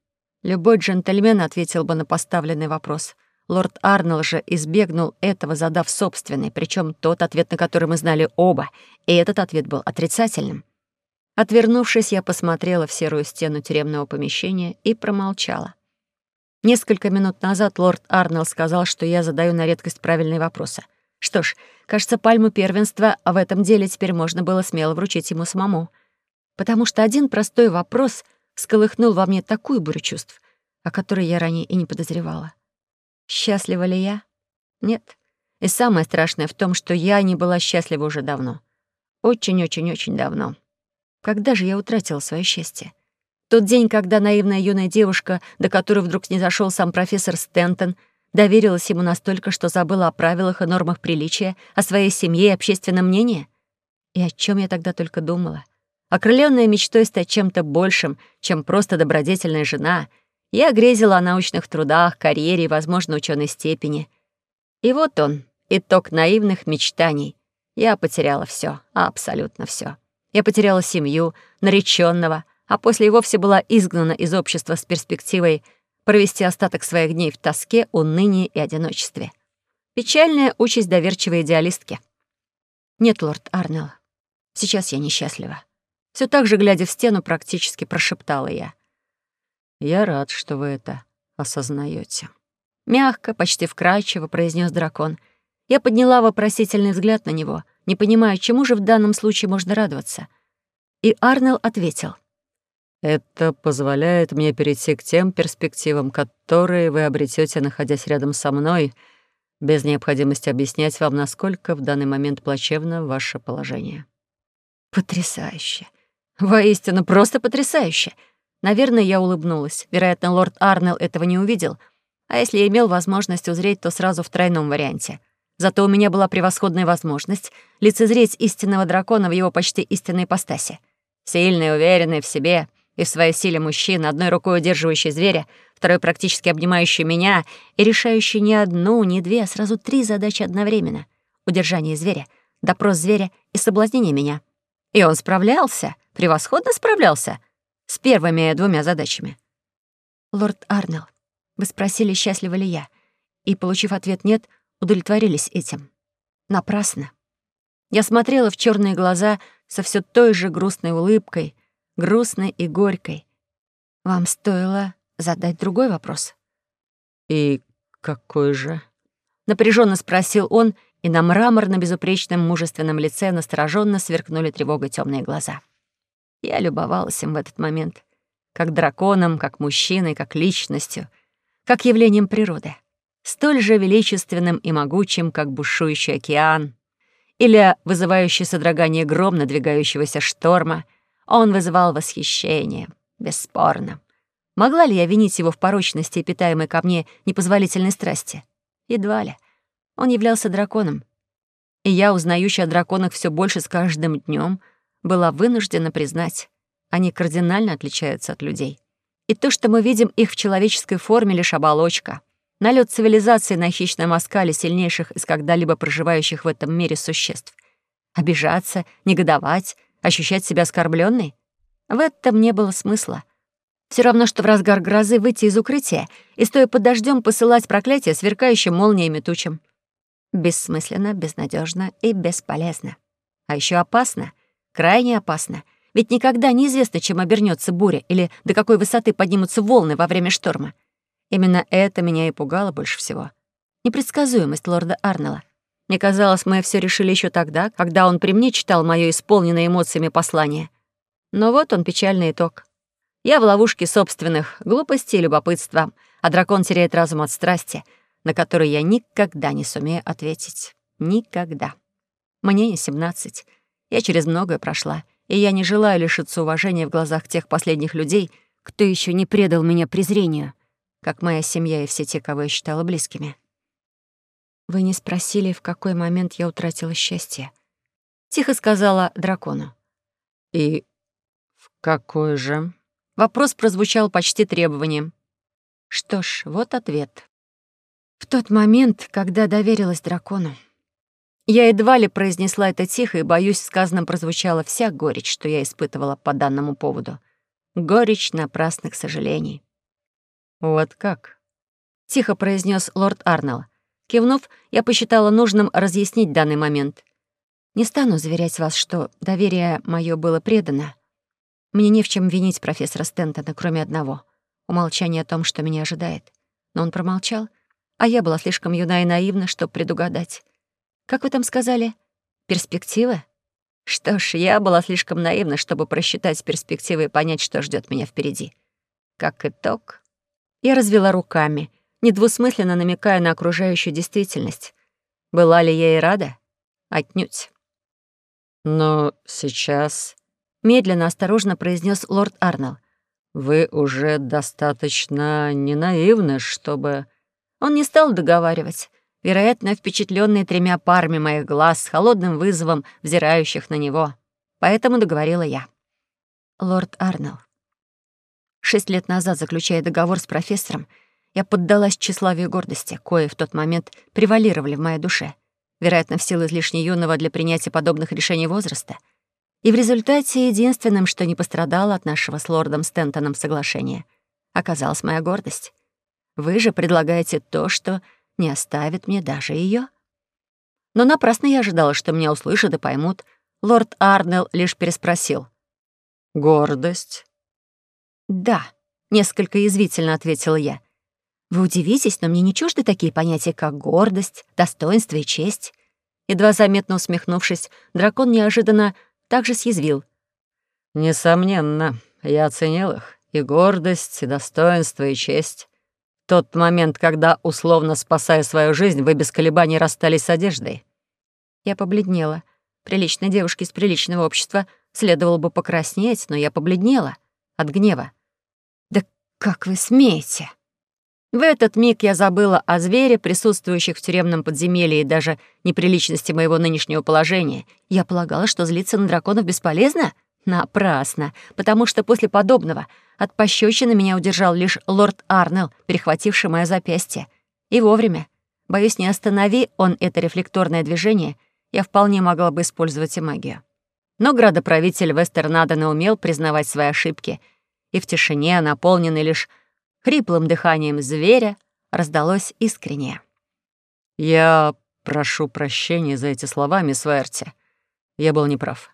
Любой джентльмен ответил бы на поставленный вопрос. Лорд Арнелл же избегнул этого, задав собственный, причем тот ответ, на который мы знали оба, и этот ответ был отрицательным. Отвернувшись, я посмотрела в серую стену тюремного помещения и промолчала. Несколько минут назад лорд Арнелл сказал, что я задаю на редкость правильные вопросы. Что ж, кажется, пальму первенства в этом деле теперь можно было смело вручить ему самому. Потому что один простой вопрос сколыхнул во мне такую бурю чувств, о которой я ранее и не подозревала. Счастлива ли я? Нет. И самое страшное в том, что я не была счастлива уже давно. Очень-очень-очень давно. Когда же я утратила свое счастье? Тот день, когда наивная юная девушка, до которой вдруг не зашел сам профессор Стентон, доверилась ему настолько, что забыла о правилах и нормах приличия, о своей семье и общественном мнении? И о чем я тогда только думала? Окрыленная мечтой стать чем-то большим, чем просто добродетельная жена, я грезила о научных трудах, карьере и, возможно, ученой степени. И вот он, итог наивных мечтаний. Я потеряла все, абсолютно все. Я потеряла семью, нареченного, а после и вовсе была изгнана из общества с перспективой провести остаток своих дней в тоске, унынии и одиночестве. Печальная участь доверчивой идеалистки. Нет, лорд Арнелл, сейчас я несчастлива. Все так же, глядя в стену, практически прошептала я. «Я рад, что вы это осознаете. Мягко, почти вкрадчиво произнес дракон. Я подняла вопросительный взгляд на него, не понимая, чему же в данном случае можно радоваться. И Арнелл ответил. «Это позволяет мне перейти к тем перспективам, которые вы обретете, находясь рядом со мной, без необходимости объяснять вам, насколько в данный момент плачевно ваше положение». «Потрясающе!» Воистину, просто потрясающе. Наверное, я улыбнулась. Вероятно, лорд Арнелл этого не увидел. А если имел возможность узреть, то сразу в тройном варианте. Зато у меня была превосходная возможность лицезреть истинного дракона в его почти истинной ипостаси. Сильный, уверенный в себе и в своей силе мужчина, одной рукой удерживающий зверя, второй практически обнимающий меня и решающий не одну, не две, а сразу три задачи одновременно. Удержание зверя, допрос зверя и соблазнение меня. И он справлялся превосходно справлялся с первыми двумя задачами. «Лорд Арнелл, вы спросили, счастлива ли я, и, получив ответ «нет», удовлетворились этим. Напрасно. Я смотрела в черные глаза со все той же грустной улыбкой, грустной и горькой. Вам стоило задать другой вопрос. «И какой же?» — напряженно спросил он, и на мраморно-безупречном мужественном лице настороженно сверкнули тревогой темные глаза. Я любовалась им в этот момент. Как драконом, как мужчиной, как личностью, как явлением природы. Столь же величественным и могучим, как бушующий океан. Или вызывающий содрогание гром надвигающегося шторма. Он вызывал восхищение, бесспорно. Могла ли я винить его в порочности и питаемой ко мне непозволительной страсти? Едва ли. Он являлся драконом. И я, узнающая о драконах все больше с каждым днем, была вынуждена признать, они кардинально отличаются от людей. И то, что мы видим их в человеческой форме, лишь оболочка. Налет цивилизации на хищном оскале сильнейших из когда-либо проживающих в этом мире существ. Обижаться, негодовать, ощущать себя оскорбленной? В этом не было смысла. Все равно, что в разгар грозы выйти из укрытия и, стоя под дождем, посылать проклятие сверкающим молниями тучам. Бессмысленно, безнадежно и бесполезно. А еще опасно — Крайне опасно. Ведь никогда неизвестно, чем обернется буря или до какой высоты поднимутся волны во время шторма. Именно это меня и пугало больше всего. Непредсказуемость лорда Арнелла. Мне казалось, мы все решили еще тогда, когда он при мне читал мое исполненное эмоциями послание. Но вот он, печальный итог. Я в ловушке собственных глупостей и любопытства, а дракон теряет разум от страсти, на который я никогда не сумею ответить. Никогда. Мне не семнадцать. Я через многое прошла, и я не желаю лишиться уважения в глазах тех последних людей, кто еще не предал меня презрению, как моя семья и все те, кого я считала близкими. Вы не спросили, в какой момент я утратила счастье. Тихо сказала дракону. И в какой же? Вопрос прозвучал почти требованием. Что ж, вот ответ. В тот момент, когда доверилась дракону. Я едва ли произнесла это тихо, и, боюсь, сказанным прозвучала вся горечь, что я испытывала по данному поводу. Горечь напрасных сожалений. «Вот как?» — тихо произнес лорд Арнелл. Кивнув, я посчитала нужным разъяснить данный момент. «Не стану заверять вас, что доверие мое было предано. Мне не в чем винить профессора Стентона, кроме одного — умолчания о том, что меня ожидает. Но он промолчал, а я была слишком юна и наивна, чтобы предугадать. Как вы там сказали? Перспективы? Что ж, я была слишком наивна, чтобы просчитать перспективы и понять, что ждет меня впереди. Как итог, я развела руками, недвусмысленно намекая на окружающую действительность. Была ли я и рада? Отнюдь. Но сейчас... Медленно, осторожно произнес лорд Арнелл. «Вы уже достаточно ненаивны, чтобы...» Он не стал договаривать, вероятно, впечатленный тремя парами моих глаз с холодным вызовом, взирающих на него. Поэтому договорила я. «Лорд Арнелл, шесть лет назад, заключая договор с профессором, я поддалась тщеславию и гордости, кое в тот момент превалировали в моей душе, вероятно, в силу излишне юного для принятия подобных решений возраста. И в результате единственным, что не пострадало от нашего с лордом Стентоном соглашения, оказалась моя гордость. Вы же предлагаете то, что не оставит мне даже ее. Но напрасно я ожидала, что меня услышат и поймут. Лорд Арнелл лишь переспросил. «Гордость?» «Да», — несколько язвительно ответила я. «Вы удивитесь, но мне не чужды такие понятия, как гордость, достоинство и честь». Едва заметно усмехнувшись, дракон неожиданно также съязвил. «Несомненно, я оценил их. И гордость, и достоинство, и честь. Тот момент, когда, условно спасая свою жизнь, вы без колебаний расстались с одеждой». Я побледнела. Приличной девушке из приличного общества следовало бы покраснеть, но я побледнела от гнева. «Да как вы смеете?» В этот миг я забыла о звере, присутствующих в тюремном подземелье и даже неприличности моего нынешнего положения. Я полагала, что злиться на драконов бесполезно? Напрасно, потому что после подобного от пощечины меня удержал лишь лорд Арнелл, перехвативший мое запястье. И вовремя. Боюсь, не останови он это рефлекторное движение, я вполне могла бы использовать и магию. Но градоправитель Вестернадена умел признавать свои ошибки, и в тишине, наполненной лишь Хриплым дыханием зверя раздалось искреннее. «Я прошу прощения за эти слова, мисс Верти. Я был неправ.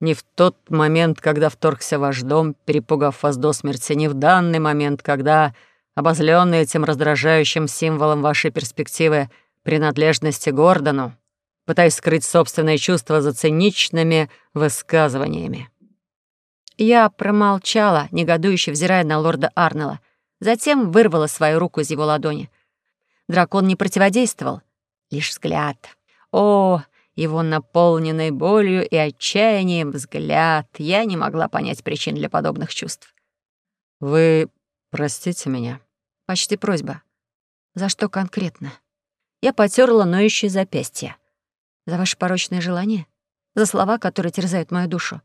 Не в тот момент, когда вторгся в ваш дом, перепугав вас до смерти, не в данный момент, когда, обозленный этим раздражающим символом вашей перспективы принадлежности Гордону, пытаясь скрыть собственные чувства за циничными высказываниями. Я промолчала, негодующе взирая на лорда Арнелла, затем вырвала свою руку из его ладони. Дракон не противодействовал, лишь взгляд. О, его наполненный болью и отчаянием взгляд. Я не могла понять причин для подобных чувств. «Вы простите меня?» Почти просьба. «За что конкретно?» Я потерла ноющее запястье. «За ваше порочное желание? За слова, которые терзают мою душу?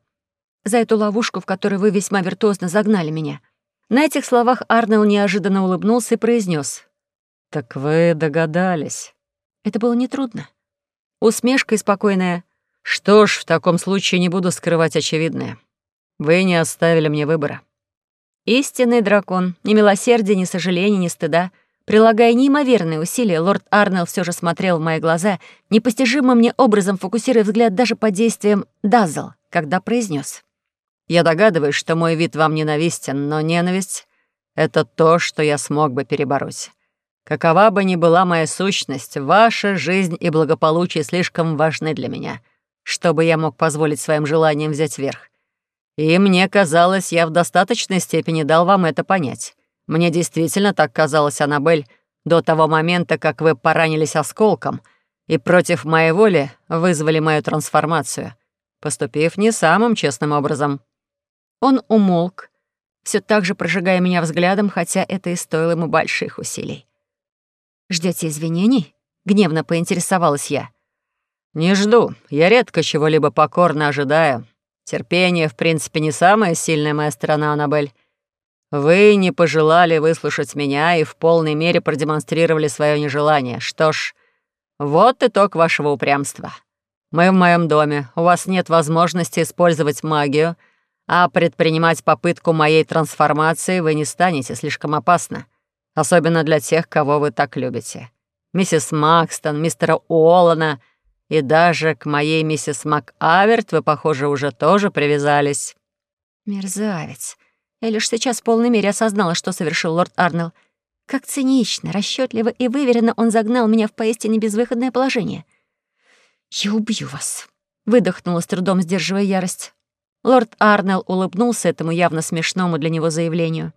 За эту ловушку, в которой вы весьма виртуозно загнали меня?» На этих словах Арнелл неожиданно улыбнулся и произнес: «Так вы догадались». Это было нетрудно. Усмешка и спокойная. «Что ж, в таком случае не буду скрывать очевидное. Вы не оставили мне выбора». Истинный дракон, ни милосердия, ни сожаления, ни стыда. Прилагая неимоверные усилия, лорд Арнелл все же смотрел в мои глаза, непостижимым мне образом фокусируя взгляд даже под действием Дазл, когда произнес: я догадываюсь, что мой вид вам ненавистен, но ненависть — это то, что я смог бы перебороть. Какова бы ни была моя сущность, ваша жизнь и благополучие слишком важны для меня, чтобы я мог позволить своим желаниям взять верх. И мне казалось, я в достаточной степени дал вам это понять. Мне действительно так казалось, Аннабель, до того момента, как вы поранились осколком и против моей воли вызвали мою трансформацию, поступив не самым честным образом. Он умолк, все так же прожигая меня взглядом, хотя это и стоило ему больших усилий. «Ждете извинений?» — гневно поинтересовалась я. «Не жду. Я редко чего-либо покорно ожидаю. Терпение, в принципе, не самая сильная моя сторона, Аннабель. Вы не пожелали выслушать меня и в полной мере продемонстрировали свое нежелание. Что ж, вот итог вашего упрямства. Мы в моем доме, у вас нет возможности использовать магию — а предпринимать попытку моей трансформации вы не станете, слишком опасно. Особенно для тех, кого вы так любите. Миссис Макстон, мистера Уоллана и даже к моей миссис МакАверт вы, похоже, уже тоже привязались». «Мерзавец. Я лишь сейчас в полной мере осознала, что совершил лорд Арнелл. Как цинично, расчетливо и выверенно он загнал меня в поистине безвыходное положение. «Я убью вас», — выдохнула с трудом, сдерживая ярость. Лорд Арнелл улыбнулся этому явно смешному для него заявлению.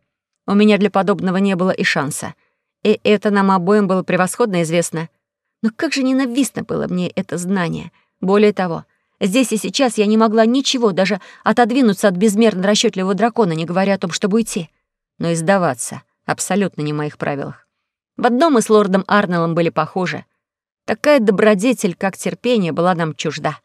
У меня для подобного не было и шанса. И это нам обоим было превосходно известно. Но как же ненавистно было мне это знание. Более того, здесь и сейчас я не могла ничего, даже отодвинуться от безмерно расчетливого дракона, не говоря о том, чтобы уйти. Но и сдаваться абсолютно не в моих правилах. В одном мы с лордом Арнеллом были похожи. Такая добродетель, как терпение, была нам чужда.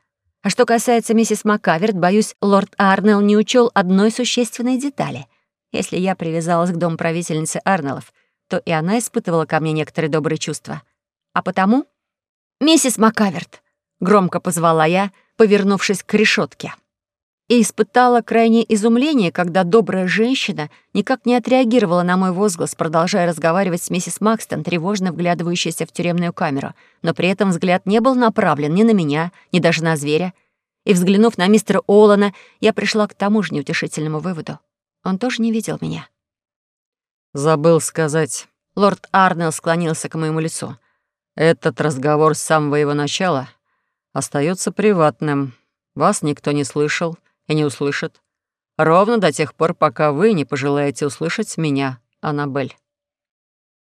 А что касается миссис Макаверт, боюсь, лорд Арнелл не учел одной существенной детали. Если я привязалась к дому правительницы Арнеллов, то и она испытывала ко мне некоторые добрые чувства. А потому... «Миссис Макаверт!» — громко позвала я, повернувшись к решетке и испытала крайнее изумление, когда добрая женщина никак не отреагировала на мой возглас, продолжая разговаривать с миссис Макстон, тревожно вглядывающейся в тюремную камеру, но при этом взгляд не был направлен ни на меня, ни даже на зверя. И, взглянув на мистера Олана, я пришла к тому же неутешительному выводу. Он тоже не видел меня. «Забыл сказать». Лорд Арнелл склонился к моему лицу. «Этот разговор с самого его начала остается приватным. Вас никто не слышал, и не услышит. Ровно до тех пор, пока вы не пожелаете услышать меня, Аннабель».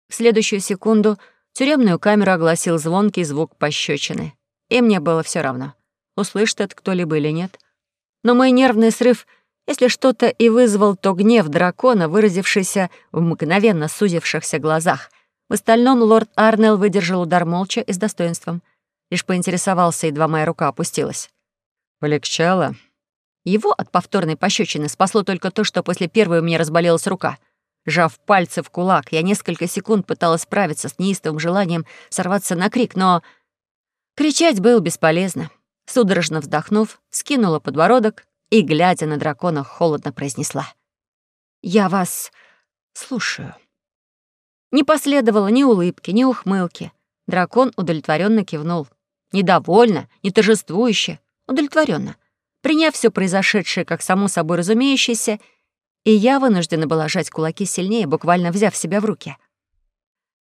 В следующую секунду тюремную камеру огласил звонкий звук пощечины. И мне было все равно, услышит это кто-либо или нет. Но мой нервный срыв, если что-то и вызвал, то гнев дракона, выразившийся в мгновенно сузившихся глазах. В остальном лорд Арнелл выдержал удар молча и с достоинством. Лишь поинтересовался, едва моя рука опустилась. «Полегчало?» Его от повторной пощечины спасло только то, что после первой у меня разболелась рука. Жав пальцы в кулак, я несколько секунд пыталась справиться с неистовым желанием сорваться на крик, но... Кричать было бесполезно. Судорожно вздохнув, скинула подбородок и, глядя на дракона, холодно произнесла. «Я вас слушаю». Не последовало ни улыбки, ни ухмылки. Дракон удовлетворенно кивнул. Недовольно, не торжествующе, удовлетворенно приняв все произошедшее как само собой разумеющееся, и я вынуждена была сжать кулаки сильнее, буквально взяв себя в руки.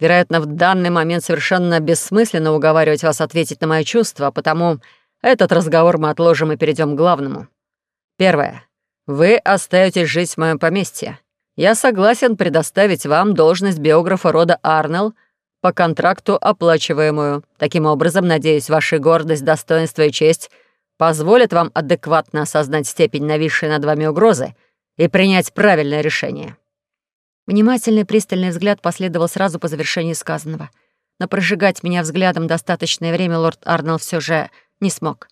Вероятно, в данный момент совершенно бессмысленно уговаривать вас ответить на мои чувства, потому этот разговор мы отложим и перейдем к главному. Первое. Вы остаетесь жить в моем поместье. Я согласен предоставить вам должность биографа рода Арнелл по контракту оплачиваемую. Таким образом, надеюсь, ваша гордость, достоинство и честь — позволит вам адекватно осознать степень нависшей над вами угрозы и принять правильное решение». Внимательный пристальный взгляд последовал сразу по завершении сказанного. Но прожигать меня взглядом достаточное время лорд Арнелл все же не смог.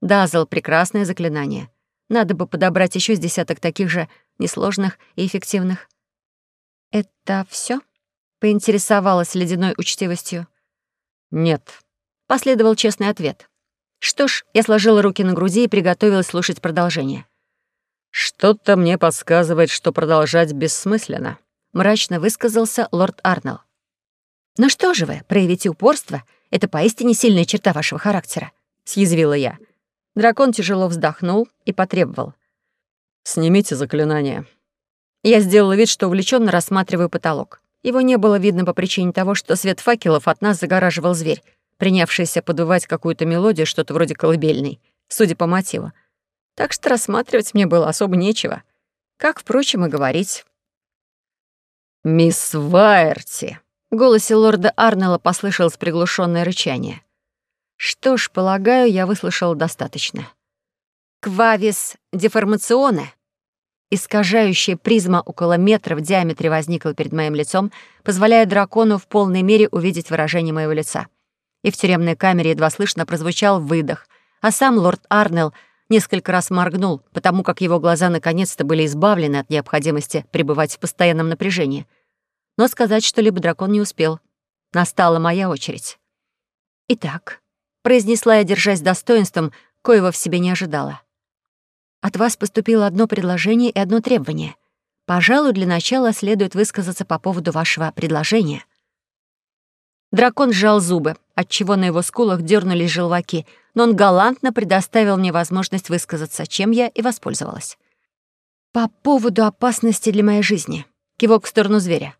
Дазл — прекрасное заклинание. Надо бы подобрать еще с десяток таких же несложных и эффективных. «Это все? поинтересовалась ледяной учтивостью. «Нет», — последовал честный ответ. Что ж, я сложила руки на груди и приготовилась слушать продолжение. «Что-то мне подсказывает, что продолжать бессмысленно», — мрачно высказался лорд Арнелл. «Ну что же вы, проявите упорство. Это поистине сильная черта вашего характера», — съязвила я. Дракон тяжело вздохнул и потребовал. «Снимите заклинание». Я сделала вид, что увлеченно рассматриваю потолок. Его не было видно по причине того, что свет факелов от нас загораживал зверь, принявшийся подувать какую-то мелодию, что-то вроде колыбельной, судя по мотиву. Так что рассматривать мне было особо нечего. Как, впрочем, и говорить. «Мисс Вайерти!» В голосе лорда Арнелла послышалось приглушенное рычание. Что ж, полагаю, я выслушала достаточно. «Квавис деформационе», искажающая призма около метра в диаметре возникла перед моим лицом, позволяя дракону в полной мере увидеть выражение моего лица — и в тюремной камере едва слышно прозвучал выдох, а сам лорд Арнелл несколько раз моргнул, потому как его глаза наконец-то были избавлены от необходимости пребывать в постоянном напряжении. Но сказать что-либо дракон не успел. Настала моя очередь. «Итак», — произнесла я, держась достоинством, коего в себе не ожидала. «От вас поступило одно предложение и одно требование. Пожалуй, для начала следует высказаться по поводу вашего предложения». Дракон сжал зубы, отчего на его скулах дернулись желваки, но он галантно предоставил мне возможность высказаться, чем я и воспользовалась. «По поводу опасности для моей жизни», — кивок в сторону зверя.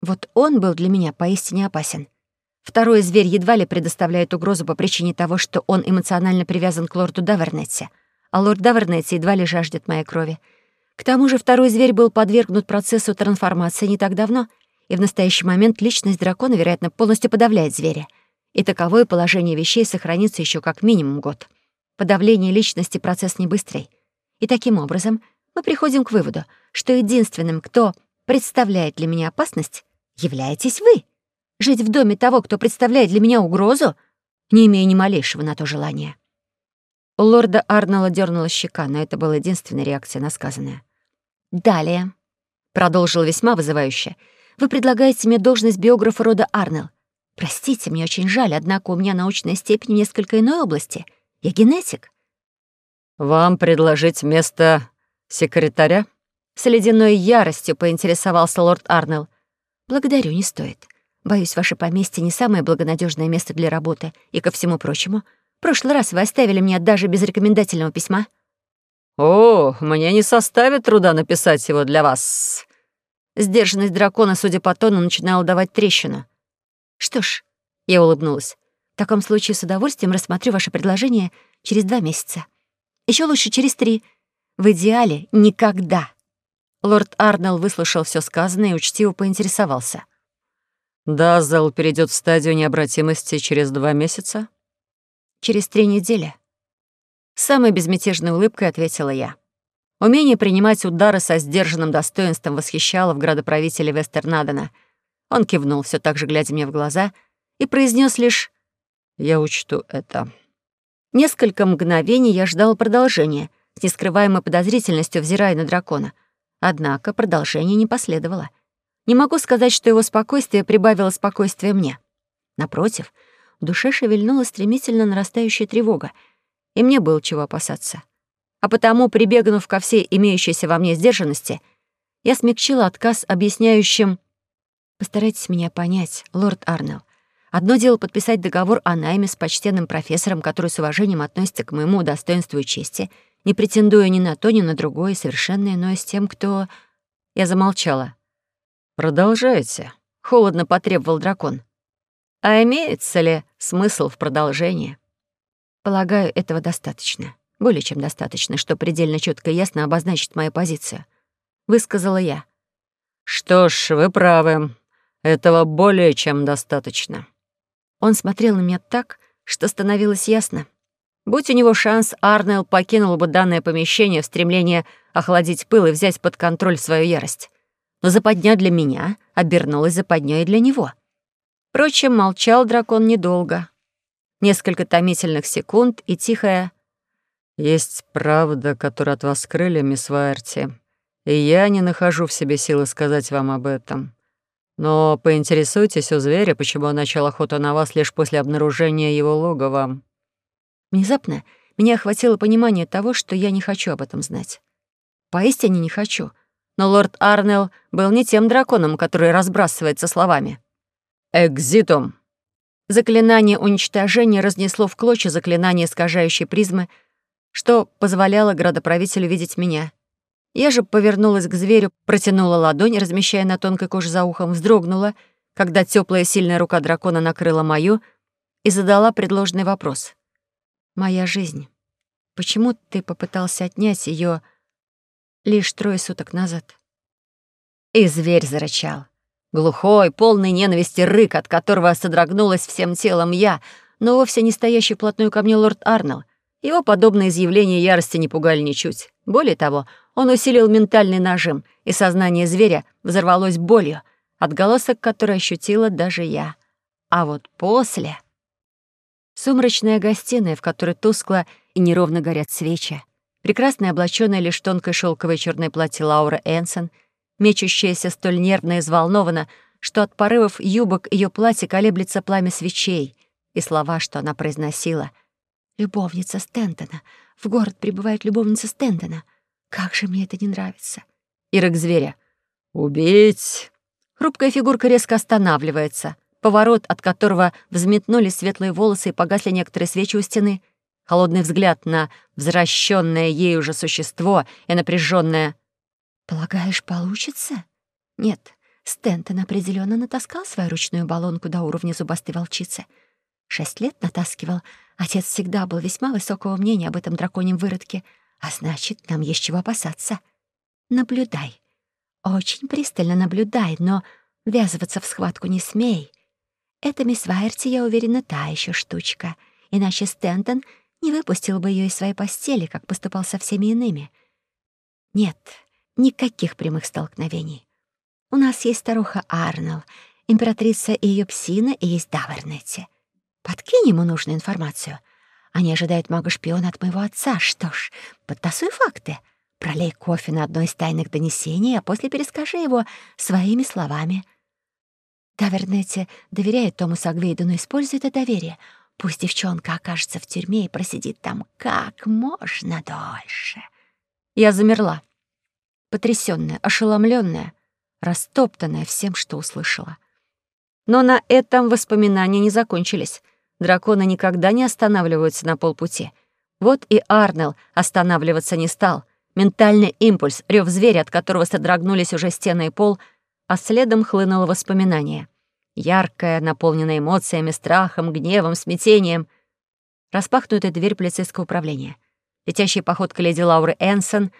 Вот он был для меня поистине опасен. Второй зверь едва ли предоставляет угрозу по причине того, что он эмоционально привязан к лорду Давернетте, а лорд Давернетте едва ли жаждет моей крови. К тому же второй зверь был подвергнут процессу трансформации не так давно — и в настоящий момент личность дракона, вероятно, полностью подавляет зверя. И таковое положение вещей сохранится еще как минимум год. Подавление личности — процесс не быстрый. И таким образом мы приходим к выводу, что единственным, кто представляет для меня опасность, являетесь вы, Жить в доме того, кто представляет для меня угрозу? Не имея ни малейшего на то желания. У лорда Арнелла дернула щека, но это была единственная реакция на сказанное. «Далее», — продолжил весьма вызывающе, «вы предлагаете мне должность биографа рода Арнелл. Простите, мне очень жаль, однако у меня научная степень в несколько иной области. Я генетик». «Вам предложить место секретаря?» С ледяной яростью поинтересовался лорд Арнелл. «Благодарю, не стоит. Боюсь, ваше поместье не самое благонадежное место для работы. И ко всему прочему, в прошлый раз вы оставили меня даже без рекомендательного письма». «О, мне не составит труда написать его для вас». Сдержанность дракона, судя по тону, начинала давать трещину. «Что ж», — я улыбнулась, «в таком случае с удовольствием рассмотрю ваше предложение через два месяца. Еще лучше через три. В идеале никогда». Лорд Арнелл выслушал все сказанное и учтиво поинтересовался. «Дазл перейдет в стадию необратимости через два месяца?» «Через три недели», самой безмятежной улыбкой ответила я. Умение принимать удары со сдержанным достоинством восхищало в градоправителе Вестернадена. Он кивнул, все так же глядя мне в глаза, и произнес лишь «Я учту это». Несколько мгновений я ждал продолжения, с нескрываемой подозрительностью взирая на дракона. Однако продолжение не последовало. Не могу сказать, что его спокойствие прибавило спокойствие мне. Напротив, в душе шевельнула стремительно нарастающая тревога — и мне было чего опасаться. А потому, прибегнув ко всей имеющейся во мне сдержанности, я смягчила отказ объясняющим «Постарайтесь меня понять, лорд Арнелл. Одно дело подписать договор о найме с почтенным профессором, который с уважением относится к моему достоинству и чести, не претендуя ни на то, ни на другое, совершенно иное с тем, кто...» Я замолчала. «Продолжайте», — холодно потребовал дракон. «А имеется ли смысл в продолжении?» Полагаю, этого достаточно. Более чем достаточно, что предельно четко и ясно обозначить мою позицию. Высказала я. Что ж, вы правы. Этого более чем достаточно. Он смотрел на меня так, что становилось ясно. Будь у него шанс, Арнелл покинул бы данное помещение в стремлении охладить пыл и взять под контроль свою ярость. Но западня для меня обернулась западней для него. Впрочем, молчал дракон недолго несколько томительных секунд и тихое «Есть правда, которую от вас скрыли, мисс Вайерти, и я не нахожу в себе силы сказать вам об этом. Но поинтересуйтесь у зверя, почему он начал охоту на вас лишь после обнаружения его логова». Внезапно меня охватило понимание того, что я не хочу об этом знать. Поистине не хочу. Но лорд Арнелл был не тем драконом, который разбрасывается словами. «Экзитум!» Заклинание уничтожения разнесло в клочья заклинание искажающей призмы, что позволяло градоправителю видеть меня. Я же повернулась к зверю, протянула ладонь, размещая на тонкой коже за ухом, вздрогнула, когда теплая сильная рука дракона накрыла мою, и задала предложенный вопрос. «Моя жизнь. Почему ты попытался отнять ее лишь трое суток назад?» И зверь зарычал. Глухой, полный ненависти рык, от которого содрогнулась всем телом я, но вовсе не стоящий вплотную ко мне лорд Арнелл. Его подобные изъявления ярости не пугали ничуть. Более того, он усилил ментальный нажим, и сознание зверя взорвалось болью, отголосок которой ощутила даже я. А вот после... Сумрачная гостиная, в которой тускло и неровно горят свечи, прекрасная облачённая лишь тонкой шелковой черной платье Лаура Энсон — мечущаяся столь нервно и взволнованно, что от порывов юбок ее платья колеблется пламя свечей, и слова, что она произносила. «Любовница Стентона. В город прибывает любовница Стентона. Как же мне это не нравится!» Ирок зверя. «Убить!» Хрупкая фигурка резко останавливается. Поворот, от которого взметнулись светлые волосы и погасли некоторые свечи у стены. Холодный взгляд на возвращенное ей уже существо и напряженное «Полагаешь, получится?» «Нет, Стентон определенно натаскал свою ручную баллонку до уровня зубастой волчицы. Шесть лет натаскивал. Отец всегда был весьма высокого мнения об этом драконьем выродке, а значит, нам есть чего опасаться. Наблюдай. Очень пристально наблюдай, но ввязываться в схватку не смей. Это мисс Вайерти, я уверена, та еще штучка. Иначе Стентон не выпустил бы ее из своей постели, как поступал со всеми иными. Нет, Никаких прямых столкновений. У нас есть старуха Арнелл, Императрица и ее псина и есть Давернетти. Подкинь ему нужную информацию. Они ожидают мага-шпиона от моего отца. Что ж, подтасуй факты. Пролей кофе на одно из тайных донесений, а после перескажи его своими словами. Тавернете доверяет Тому Сагвейду, но использует это доверие. Пусть девчонка окажется в тюрьме и просидит там как можно дольше. Я замерла, потрясённая, ошеломлённая, растоптанная всем, что услышала. Но на этом воспоминания не закончились. Драконы никогда не останавливаются на полпути. Вот и Арнел останавливаться не стал. Ментальный импульс, рев зверя, от которого содрогнулись уже стены и пол, а следом хлынуло воспоминание. Яркое, наполненное эмоциями, страхом, гневом, смятением. Распахнутая дверь полицейского управления. Летящая походка леди Лауры Энсон,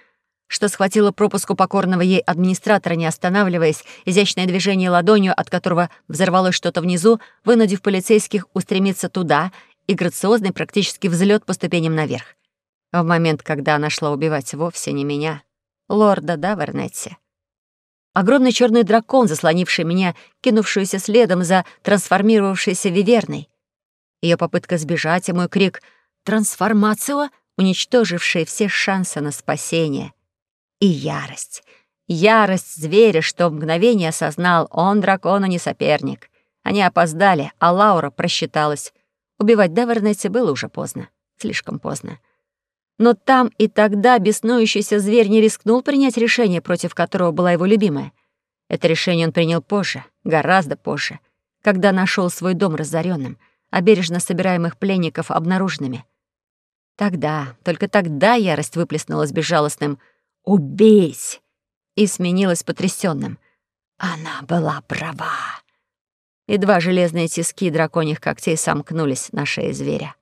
что схватила пропуск у покорного ей администратора, не останавливаясь, изящное движение ладонью, от которого взорвалось что-то внизу, вынудив полицейских устремиться туда, и грациозный практически взлет по ступеням наверх в момент, когда она шла убивать вовсе не меня, лорда Давернетти. Огромный черный дракон, заслонивший меня, кинувшуюся следом за трансформировавшейся виверной. Ее попытка сбежать и мой крик «Трансформацио!», уничтоживший все шансы на спасение. И ярость. Ярость зверя, что в мгновение осознал, он дракону не соперник. Они опоздали, а Лаура просчиталась. Убивать Давернетти было уже поздно. Слишком поздно. Но там и тогда беснующийся зверь не рискнул принять решение, против которого была его любимая. Это решение он принял позже, гораздо позже, когда нашел свой дом разоренным, а бережно собираемых пленников обнаруженными. Тогда, только тогда ярость выплеснулась безжалостным «Убейсь!» и сменилась потрясенным «Она была права!» И два железные тиски драконьих когтей сомкнулись на шее зверя.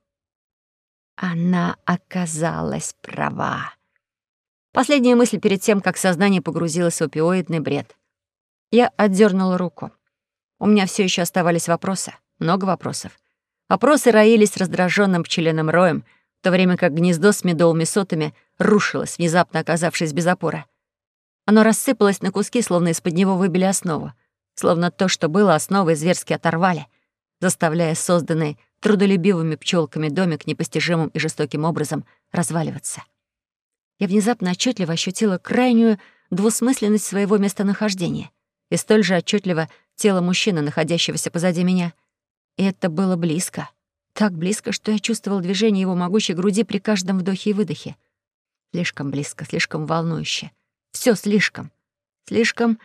Она оказалась права. Последняя мысль перед тем, как сознание погрузилось в опиоидный бред. Я отдернула руку. У меня все еще оставались вопросы. Много вопросов. Вопросы роились раздраженным пчелиным роем, в то время как гнездо с медовыми сотами рушилось, внезапно оказавшись без опоры. Оно рассыпалось на куски, словно из-под него выбили основу. Словно то, что было основой, зверски оторвали, заставляя созданный трудолюбивыми пчелками домик непостижимым и жестоким образом разваливаться. Я внезапно отчетливо ощутила крайнюю двусмысленность своего местонахождения и столь же отчетливо тело мужчины, находящегося позади меня. И это было близко. Так близко, что я чувствовал движение его могучей груди при каждом вдохе и выдохе. Слишком близко, слишком волнующе. Все слишком. Слишком...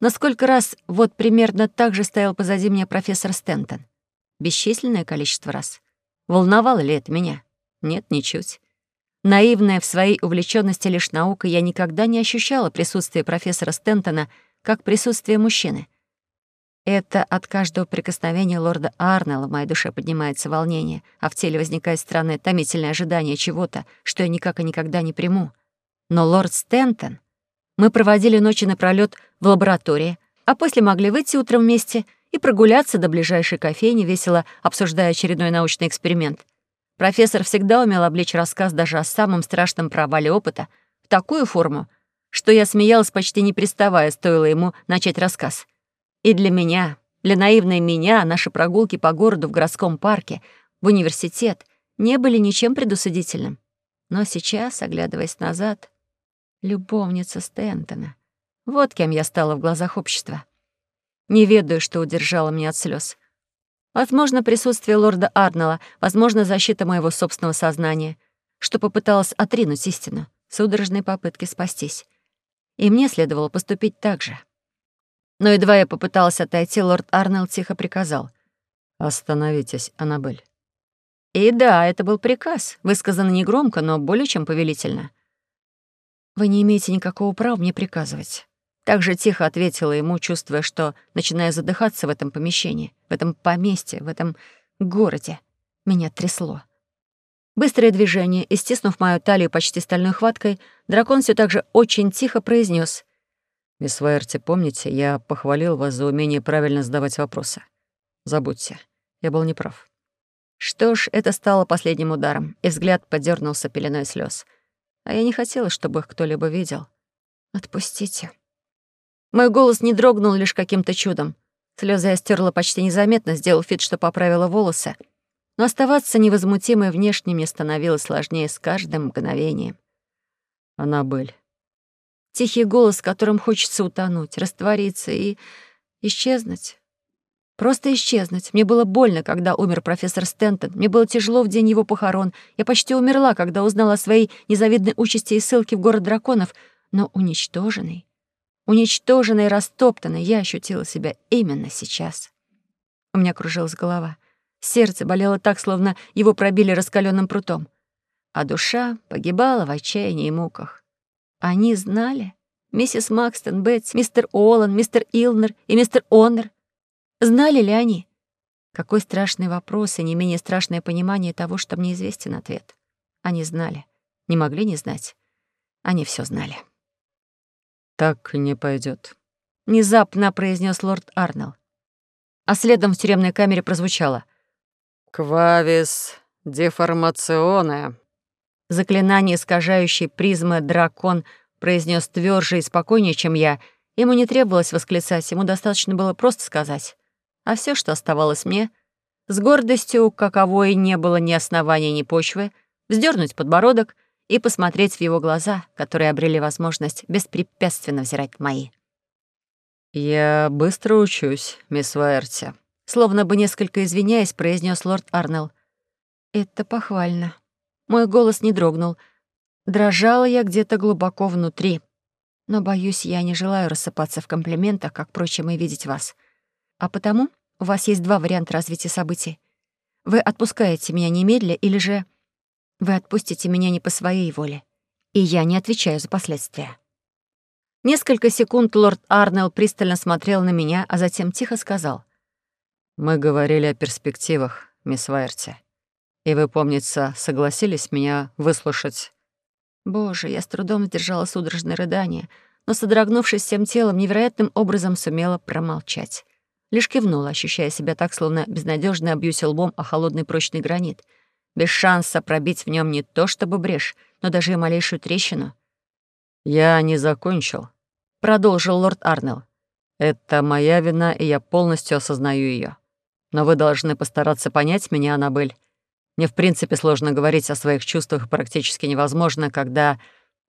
Насколько раз вот примерно так же стоял позади меня профессор Стентон бесчисленное количество раз. Волновало ли это меня? Нет, ничуть. Наивная в своей увлеченности лишь наукой, я никогда не ощущала присутствие профессора Стентона как присутствие мужчины. Это от каждого прикосновения лорда Арнелла в моей душе поднимается волнение, а в теле возникает странное томительное ожидание чего-то, что я никак и никогда не приму. Но лорд Стентон... Мы проводили ночи напролёт в лаборатории, а после могли выйти утром вместе — и прогуляться до ближайшей кофейни, весело обсуждая очередной научный эксперимент. Профессор всегда умел облечь рассказ даже о самом страшном провале опыта в такую форму, что я смеялась почти не приставая, стоило ему начать рассказ. И для меня, для наивной меня, наши прогулки по городу в городском парке, в университет не были ничем предусудительным. Но сейчас, оглядываясь назад, любовница Стентона. Вот кем я стала в глазах общества. Не ведаю, что удержало меня от слез. Возможно, присутствие лорда Арнелла, возможно, защита моего собственного сознания, что попыталась отринуть истину, судорожной попытки спастись. И мне следовало поступить так же. Но едва я попыталась отойти, лорд Арнелл тихо приказал. «Остановитесь, Аннабель». И да, это был приказ, высказанный негромко, но более чем повелительно. «Вы не имеете никакого права мне приказывать. Так же тихо ответила ему, чувствуя, что начинаю задыхаться в этом помещении, в этом поместье, в этом городе. Меня трясло. Быстрое движение, и стиснув мою талию почти стальной хваткой, дракон все так же очень тихо произнес: «Мисс Вайерти, помните, я похвалил вас за умение правильно задавать вопросы. Забудьте, я был неправ». Что ж, это стало последним ударом, и взгляд подернулся пеленой слез. А я не хотела, чтобы их кто-либо видел. «Отпустите», мой голос не дрогнул лишь каким-то чудом. Слезы я стерла почти незаметно, сделав вид, что поправила волосы. Но оставаться невозмутимой внешне мне становилось сложнее с каждым мгновением. Аннабель. Тихий голос, которым хочется утонуть, раствориться и исчезнуть. Просто исчезнуть. Мне было больно, когда умер профессор Стентон. Мне было тяжело в день его похорон. Я почти умерла, когда узнала о своей незавидной участи и ссылке в город драконов. Но уничтоженный, уничтоженной и растоптанной я ощутила себя именно сейчас. У меня кружилась голова. Сердце болело так, словно его пробили раскаленным прутом. А душа погибала в отчаянии и муках. Они знали? Миссис Макстон, Бетс, мистер Олан, мистер Илнер и мистер Оннер. Знали ли они? Какой страшный вопрос и не менее страшное понимание того, что мне известен ответ. Они знали. Не могли не знать. Они все знали. «Так не пойдет. внезапно произнес лорд Арнелл. А следом в тюремной камере прозвучало. «Квавис деформационе». Заклинание, искажающее призмы дракон, произнес тверже и спокойнее, чем я. Ему не требовалось восклицать, ему достаточно было просто сказать. А все, что оставалось мне, с гордостью, каковой не было ни основания, ни почвы, вздернуть подбородок и посмотреть в его глаза, которые обрели возможность беспрепятственно взирать мои. «Я быстро учусь, мисс Вайерти», словно бы несколько извиняясь, произнес лорд Арнелл. «Это похвально». Мой голос не дрогнул. Дрожала я где-то глубоко внутри. Но, боюсь, я не желаю рассыпаться в комплиментах, как, впрочем, и видеть вас. А потому у вас есть два варианта развития событий. Вы отпускаете меня немедля или же вы отпустите меня не по своей воле, и я не отвечаю за последствия. Несколько секунд лорд Арнелл пристально смотрел на меня, а затем тихо сказал. «Мы говорили о перспективах, мисс Вайерти. И вы, помнится, согласились меня выслушать?» Боже, я с трудом сдержала судорожное рыдание, но, содрогнувшись всем телом, невероятным образом сумела промолчать. Лишь кивнула, ощущая себя так, словно безнадежно обьюсь лбом о холодный прочный гранит — без шанса пробить в нем не то чтобы брешь, но даже и малейшую трещину. «Я не закончил», — продолжил лорд Арнелл. «Это моя вина, и я полностью осознаю ее. Но вы должны постараться понять меня, Аннабель. Мне в принципе сложно говорить о своих чувствах практически невозможно, когда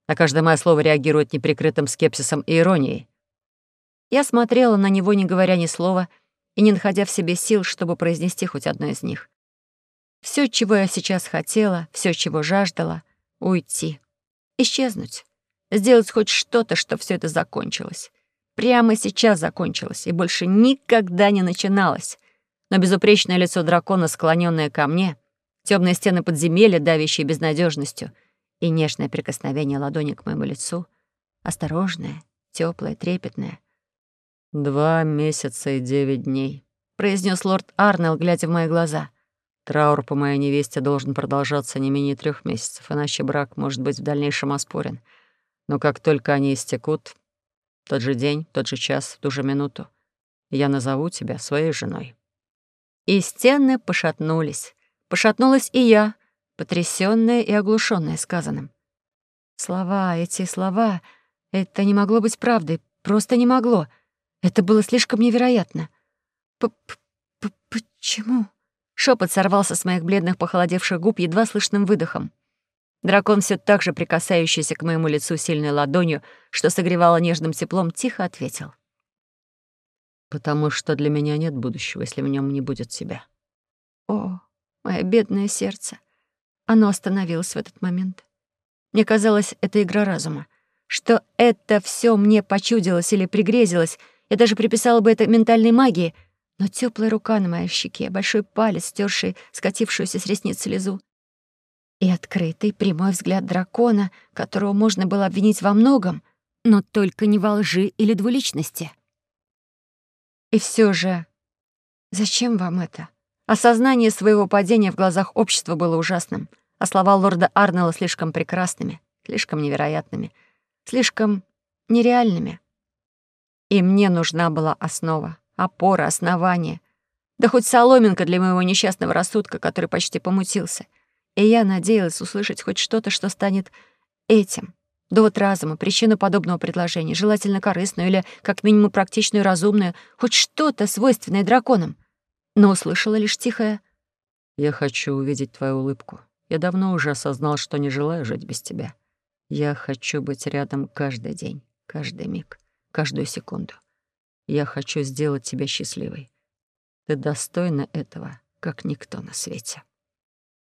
на каждое мое слово реагирует неприкрытым скепсисом и иронией». Я смотрела на него, не говоря ни слова, и не находя в себе сил, чтобы произнести хоть одно из них. Все, чего я сейчас хотела, все, чего жаждала — уйти. Исчезнуть. Сделать хоть что-то, что все это закончилось. Прямо сейчас закончилось и больше никогда не начиналось. Но безупречное лицо дракона, склоненное ко мне, темные стены подземелья, давящие безнадежностью, и нежное прикосновение ладони к моему лицу, осторожное, теплое, трепетное. «Два месяца и девять дней», — произнес лорд Арнелл, глядя в мои глаза. Траур по моей невесте должен продолжаться не менее трех месяцев, иначе брак может быть в дальнейшем оспорен. Но как только они истекут, тот же день, тот же час, ту же минуту, я назову тебя своей женой». И стены пошатнулись. Пошатнулась и я, потрясённая и оглушённая сказанным. Слова, эти слова, это не могло быть правдой, просто не могло. Это было слишком невероятно. П -п -п Почему? Шепот сорвался с моих бледных похолодевших губ едва слышным выдохом. Дракон, все так же прикасающийся к моему лицу сильной ладонью, что согревало нежным теплом, тихо ответил. «Потому что для меня нет будущего, если в нем не будет тебя». О, мое бедное сердце. Оно остановилось в этот момент. Мне казалось, это игра разума. Что это все мне почудилось или пригрезилось, я даже приписала бы это ментальной магии — но теплая рука на моей щеке, большой палец, стерший скатившуюся с ресниц слезу, и открытый прямой взгляд дракона, которого можно было обвинить во многом, но только не во лжи или двуличности. И все же, зачем вам это? Осознание своего падения в глазах общества было ужасным, а слова лорда Арнелла слишком прекрасными, слишком невероятными, слишком нереальными. И мне нужна была основа, опора, основание. Да хоть соломинка для моего несчастного рассудка, который почти помутился. И я надеялась услышать хоть что-то, что станет этим, довод разума, причину подобного предложения, желательно корыстную или, как минимум, практичную разумную, хоть что-то свойственное драконам. Но услышала лишь тихое «Я хочу увидеть твою улыбку. Я давно уже осознал, что не желаю жить без тебя. Я хочу быть рядом каждый день, каждый миг, каждую секунду. Я хочу сделать тебя счастливой. Ты достойна этого, как никто на свете».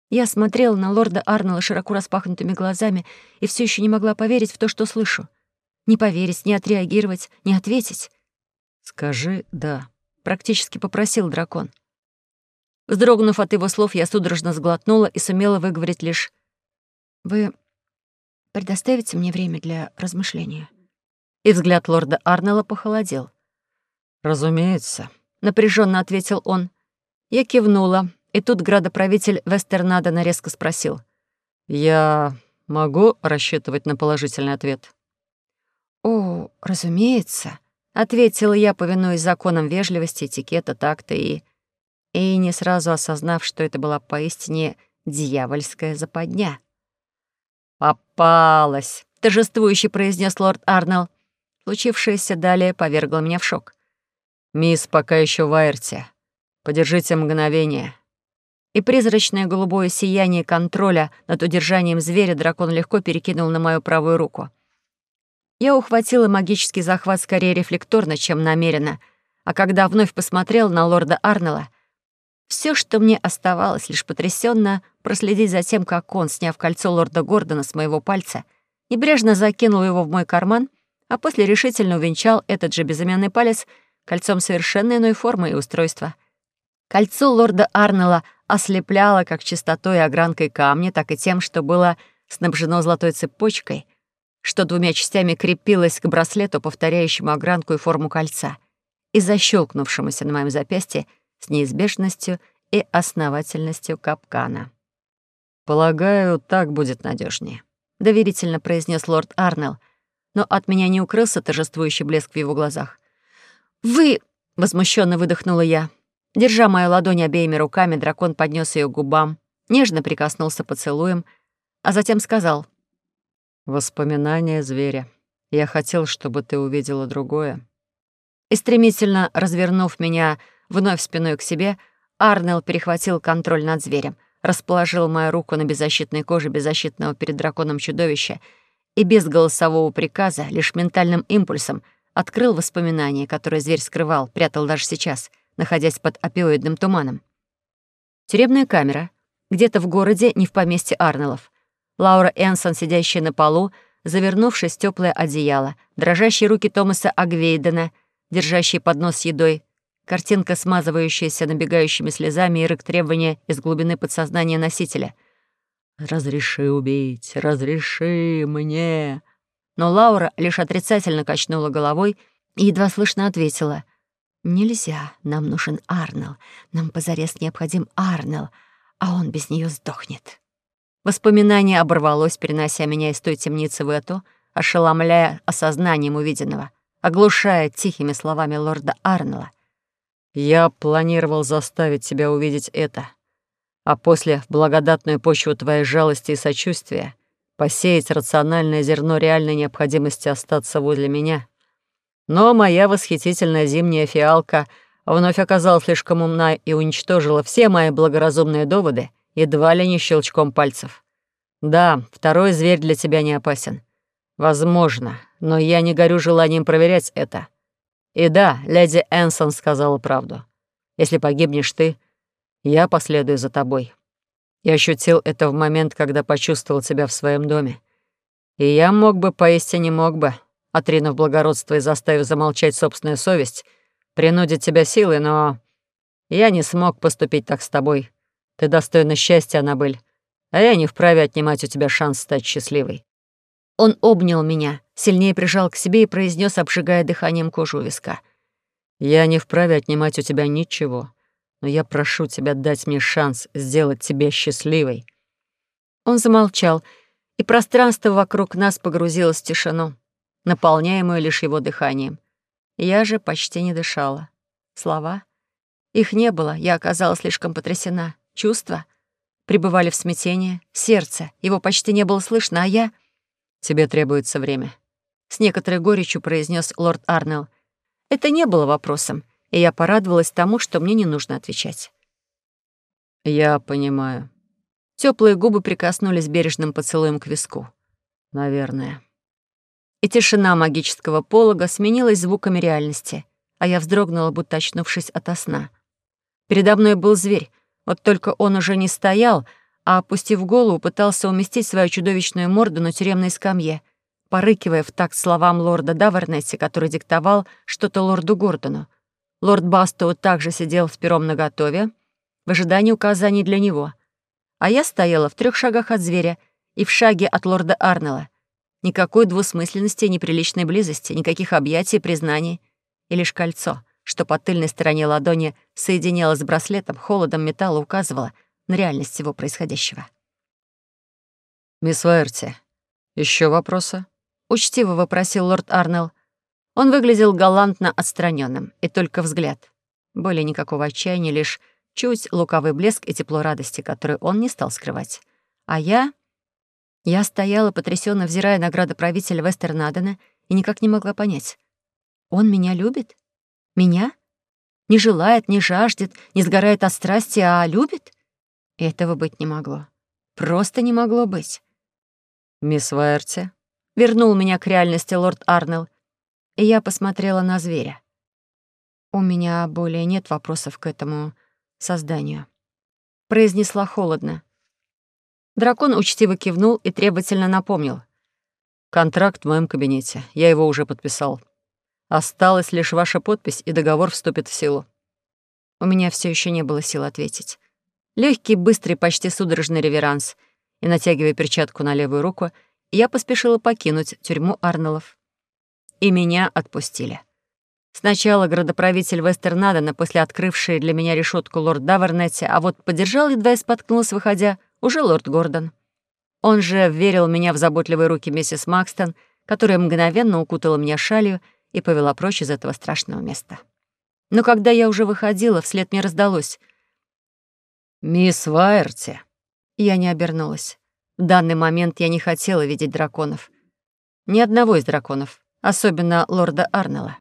Я смотрела на лорда Арнелла широко распахнутыми глазами и все еще не могла поверить в то, что слышу. Не поверить, не отреагировать, не ответить. «Скажи «да», — практически попросил дракон. Вздрогнув от его слов, я судорожно сглотнула и сумела выговорить лишь «Вы предоставите мне время для размышления?» И взгляд лорда Арнелла похолодел. «Разумеется», — напряженно ответил он. Я кивнула, и тут градоправитель Вестернадена резко спросил. «Я могу рассчитывать на положительный ответ?» «О, разумеется», — ответила я, повинуясь законам вежливости, этикета, такта и... И не сразу осознав, что это была поистине дьявольская западня. «Попалась!» — торжествующе произнес лорд Арнелл. Случившееся далее повергло меня в шок. «Мисс пока еще в Айрте. Подержите мгновение». И призрачное голубое сияние контроля над удержанием зверя дракон легко перекинул на мою правую руку. Я ухватила магический захват скорее рефлекторно, чем намеренно, а когда вновь посмотрел на лорда Арнелла, все, что мне оставалось, лишь потрясенно проследить за тем, как он, сняв кольцо лорда Гордона с моего пальца, небрежно закинул его в мой карман, а после решительно увенчал этот же безымянный палец кольцом совершенно иной формы и устройства. Кольцо лорда Арнелла ослепляло как чистотой и огранкой камня, так и тем, что было снабжено золотой цепочкой, что двумя частями крепилось к браслету, повторяющему огранку и форму кольца, и защелкнувшемуся на моем запястье с неизбежностью и основательностью капкана. «Полагаю, так будет надежнее, доверительно произнес лорд Арнелл, но от меня не укрылся торжествующий блеск в его глазах. «Вы...» — возмущенно выдохнула я. Держа мою ладонь обеими руками, дракон поднес ее к губам, нежно прикоснулся поцелуем, а затем сказал. «Воспоминания зверя. Я хотел, чтобы ты увидела другое». И стремительно развернув меня Вновь спиной к себе, Арнелл перехватил контроль над зверем, расположил мою руку на беззащитной коже беззащитного перед драконом чудовища и без голосового приказа, лишь ментальным импульсом, открыл воспоминания, которые зверь скрывал, прятал даже сейчас, находясь под опиоидным туманом. Тюремная камера. Где-то в городе, не в поместье Арнеллов. Лаура Энсон, сидящая на полу, завернувшись в тёплое одеяло, дрожащие руки Томаса Агвейдена, держащие поднос с едой, Картинка, смазывающаяся набегающими слезами и рык требования из глубины подсознания носителя. «Разреши убить, разреши мне!» Но Лаура лишь отрицательно качнула головой и едва слышно ответила. «Нельзя, нам нужен Арнел. Нам позарез необходим Арнел, а он без нее сдохнет». Воспоминание оборвалось, перенося меня из той темницы в эту, ошеломляя осознанием увиденного, оглушая тихими словами лорда Арнела. Я планировал заставить тебя увидеть это, а после в благодатную почву твоей жалости и сочувствия посеять рациональное зерно реальной необходимости остаться возле меня. Но моя восхитительная зимняя фиалка вновь оказалась слишком умна и уничтожила все мои благоразумные доводы едва ли не щелчком пальцев. Да, второй зверь для тебя не опасен. Возможно, но я не горю желанием проверять это. И да, леди Энсон сказала правду. Если погибнешь ты, я последую за тобой. Я ощутил это в момент, когда почувствовал тебя в своем доме. И я мог бы, поистине мог бы, отринув благородство и заставив замолчать собственную совесть, принудить тебя силой, но я не смог поступить так с тобой. Ты достойна счастья, Аннабель, а я не вправе отнимать у тебя шанс стать счастливой. Он обнял меня, сильнее прижал к себе и произнес, обжигая дыханием кожу виска. «Я не вправе отнимать у тебя ничего, но я прошу тебя дать мне шанс сделать тебя счастливой». Он замолчал, и пространство вокруг нас погрузилось в тишину, наполняемую лишь его дыханием. Я же почти не дышала. Слова? Их не было, я оказалась слишком потрясена. Чувства? Пребывали в смятении. Сердце. Его почти не было слышно, а я... Тебе требуется время. С некоторой горечью произнес лорд Арнелл. Это не было вопросом, и я порадовалась тому, что мне не нужно отвечать. Я понимаю. Теплые губы прикоснулись бережным поцелуем к виску. Наверное. И тишина магического полога сменилась звуками реальности, а я вздрогнула, будто очнувшись ото сна. Передо мной был зверь, вот только он уже не стоял, а, опустив голову, пытался уместить свою чудовищную морду на тюремной скамье, порыкивая в такт словам лорда Давернесси, который диктовал что-то лорду Гордону. Лорд Бастоу также сидел с пером наготове, в ожидании указаний для него. А я стояла в трех шагах от зверя и в шаге от лорда Арнелла. Никакой двусмысленности и неприличной близости, никаких объятий признаний. И лишь кольцо, что по тыльной стороне ладони соединялось с браслетом, холодом металла указывало на реальность всего происходящего. «Мисс Вайерти, еще вопросы?» — учтиво вопросил лорд Арнелл. Он выглядел галантно отстраненным, и только взгляд. Более никакого отчаяния, лишь чуть лукавый блеск и тепло радости, который он не стал скрывать. А я... Я стояла, потрясённо взирая на градоправителя Вестернадена, и никак не могла понять. Он меня любит? Меня? Не желает, не жаждет, не сгорает от страсти, а любит? Этого быть не могло. Просто не могло быть. «Мисс Вайерти?» Вернул меня к реальности лорд Арнелл, и я посмотрела на зверя. У меня более нет вопросов к этому созданию. Произнесла холодно. Дракон учтиво кивнул и требовательно напомнил. «Контракт в моем кабинете. Я его уже подписал. Осталась лишь ваша подпись, и договор вступит в силу». У меня все еще не было сил ответить. Легкий, быстрый, почти судорожный реверанс, и, натягивая перчатку на левую руку, я поспешила покинуть тюрьму Арнеллов. И меня отпустили. Сначала градоправитель Вестернадена, после открывший для меня решетку лорд Давернетти, а вот подержал, едва и споткнулась, выходя, уже лорд Гордон. Он же верил меня в заботливые руки миссис Макстон, которая мгновенно укутала меня шалью и повела прочь из этого страшного места. Но когда я уже выходила, вслед мне раздалось. «Мисс Вайерти». Я не обернулась. В данный момент я не хотела видеть драконов. Ни одного из драконов, особенно лорда Арнелла.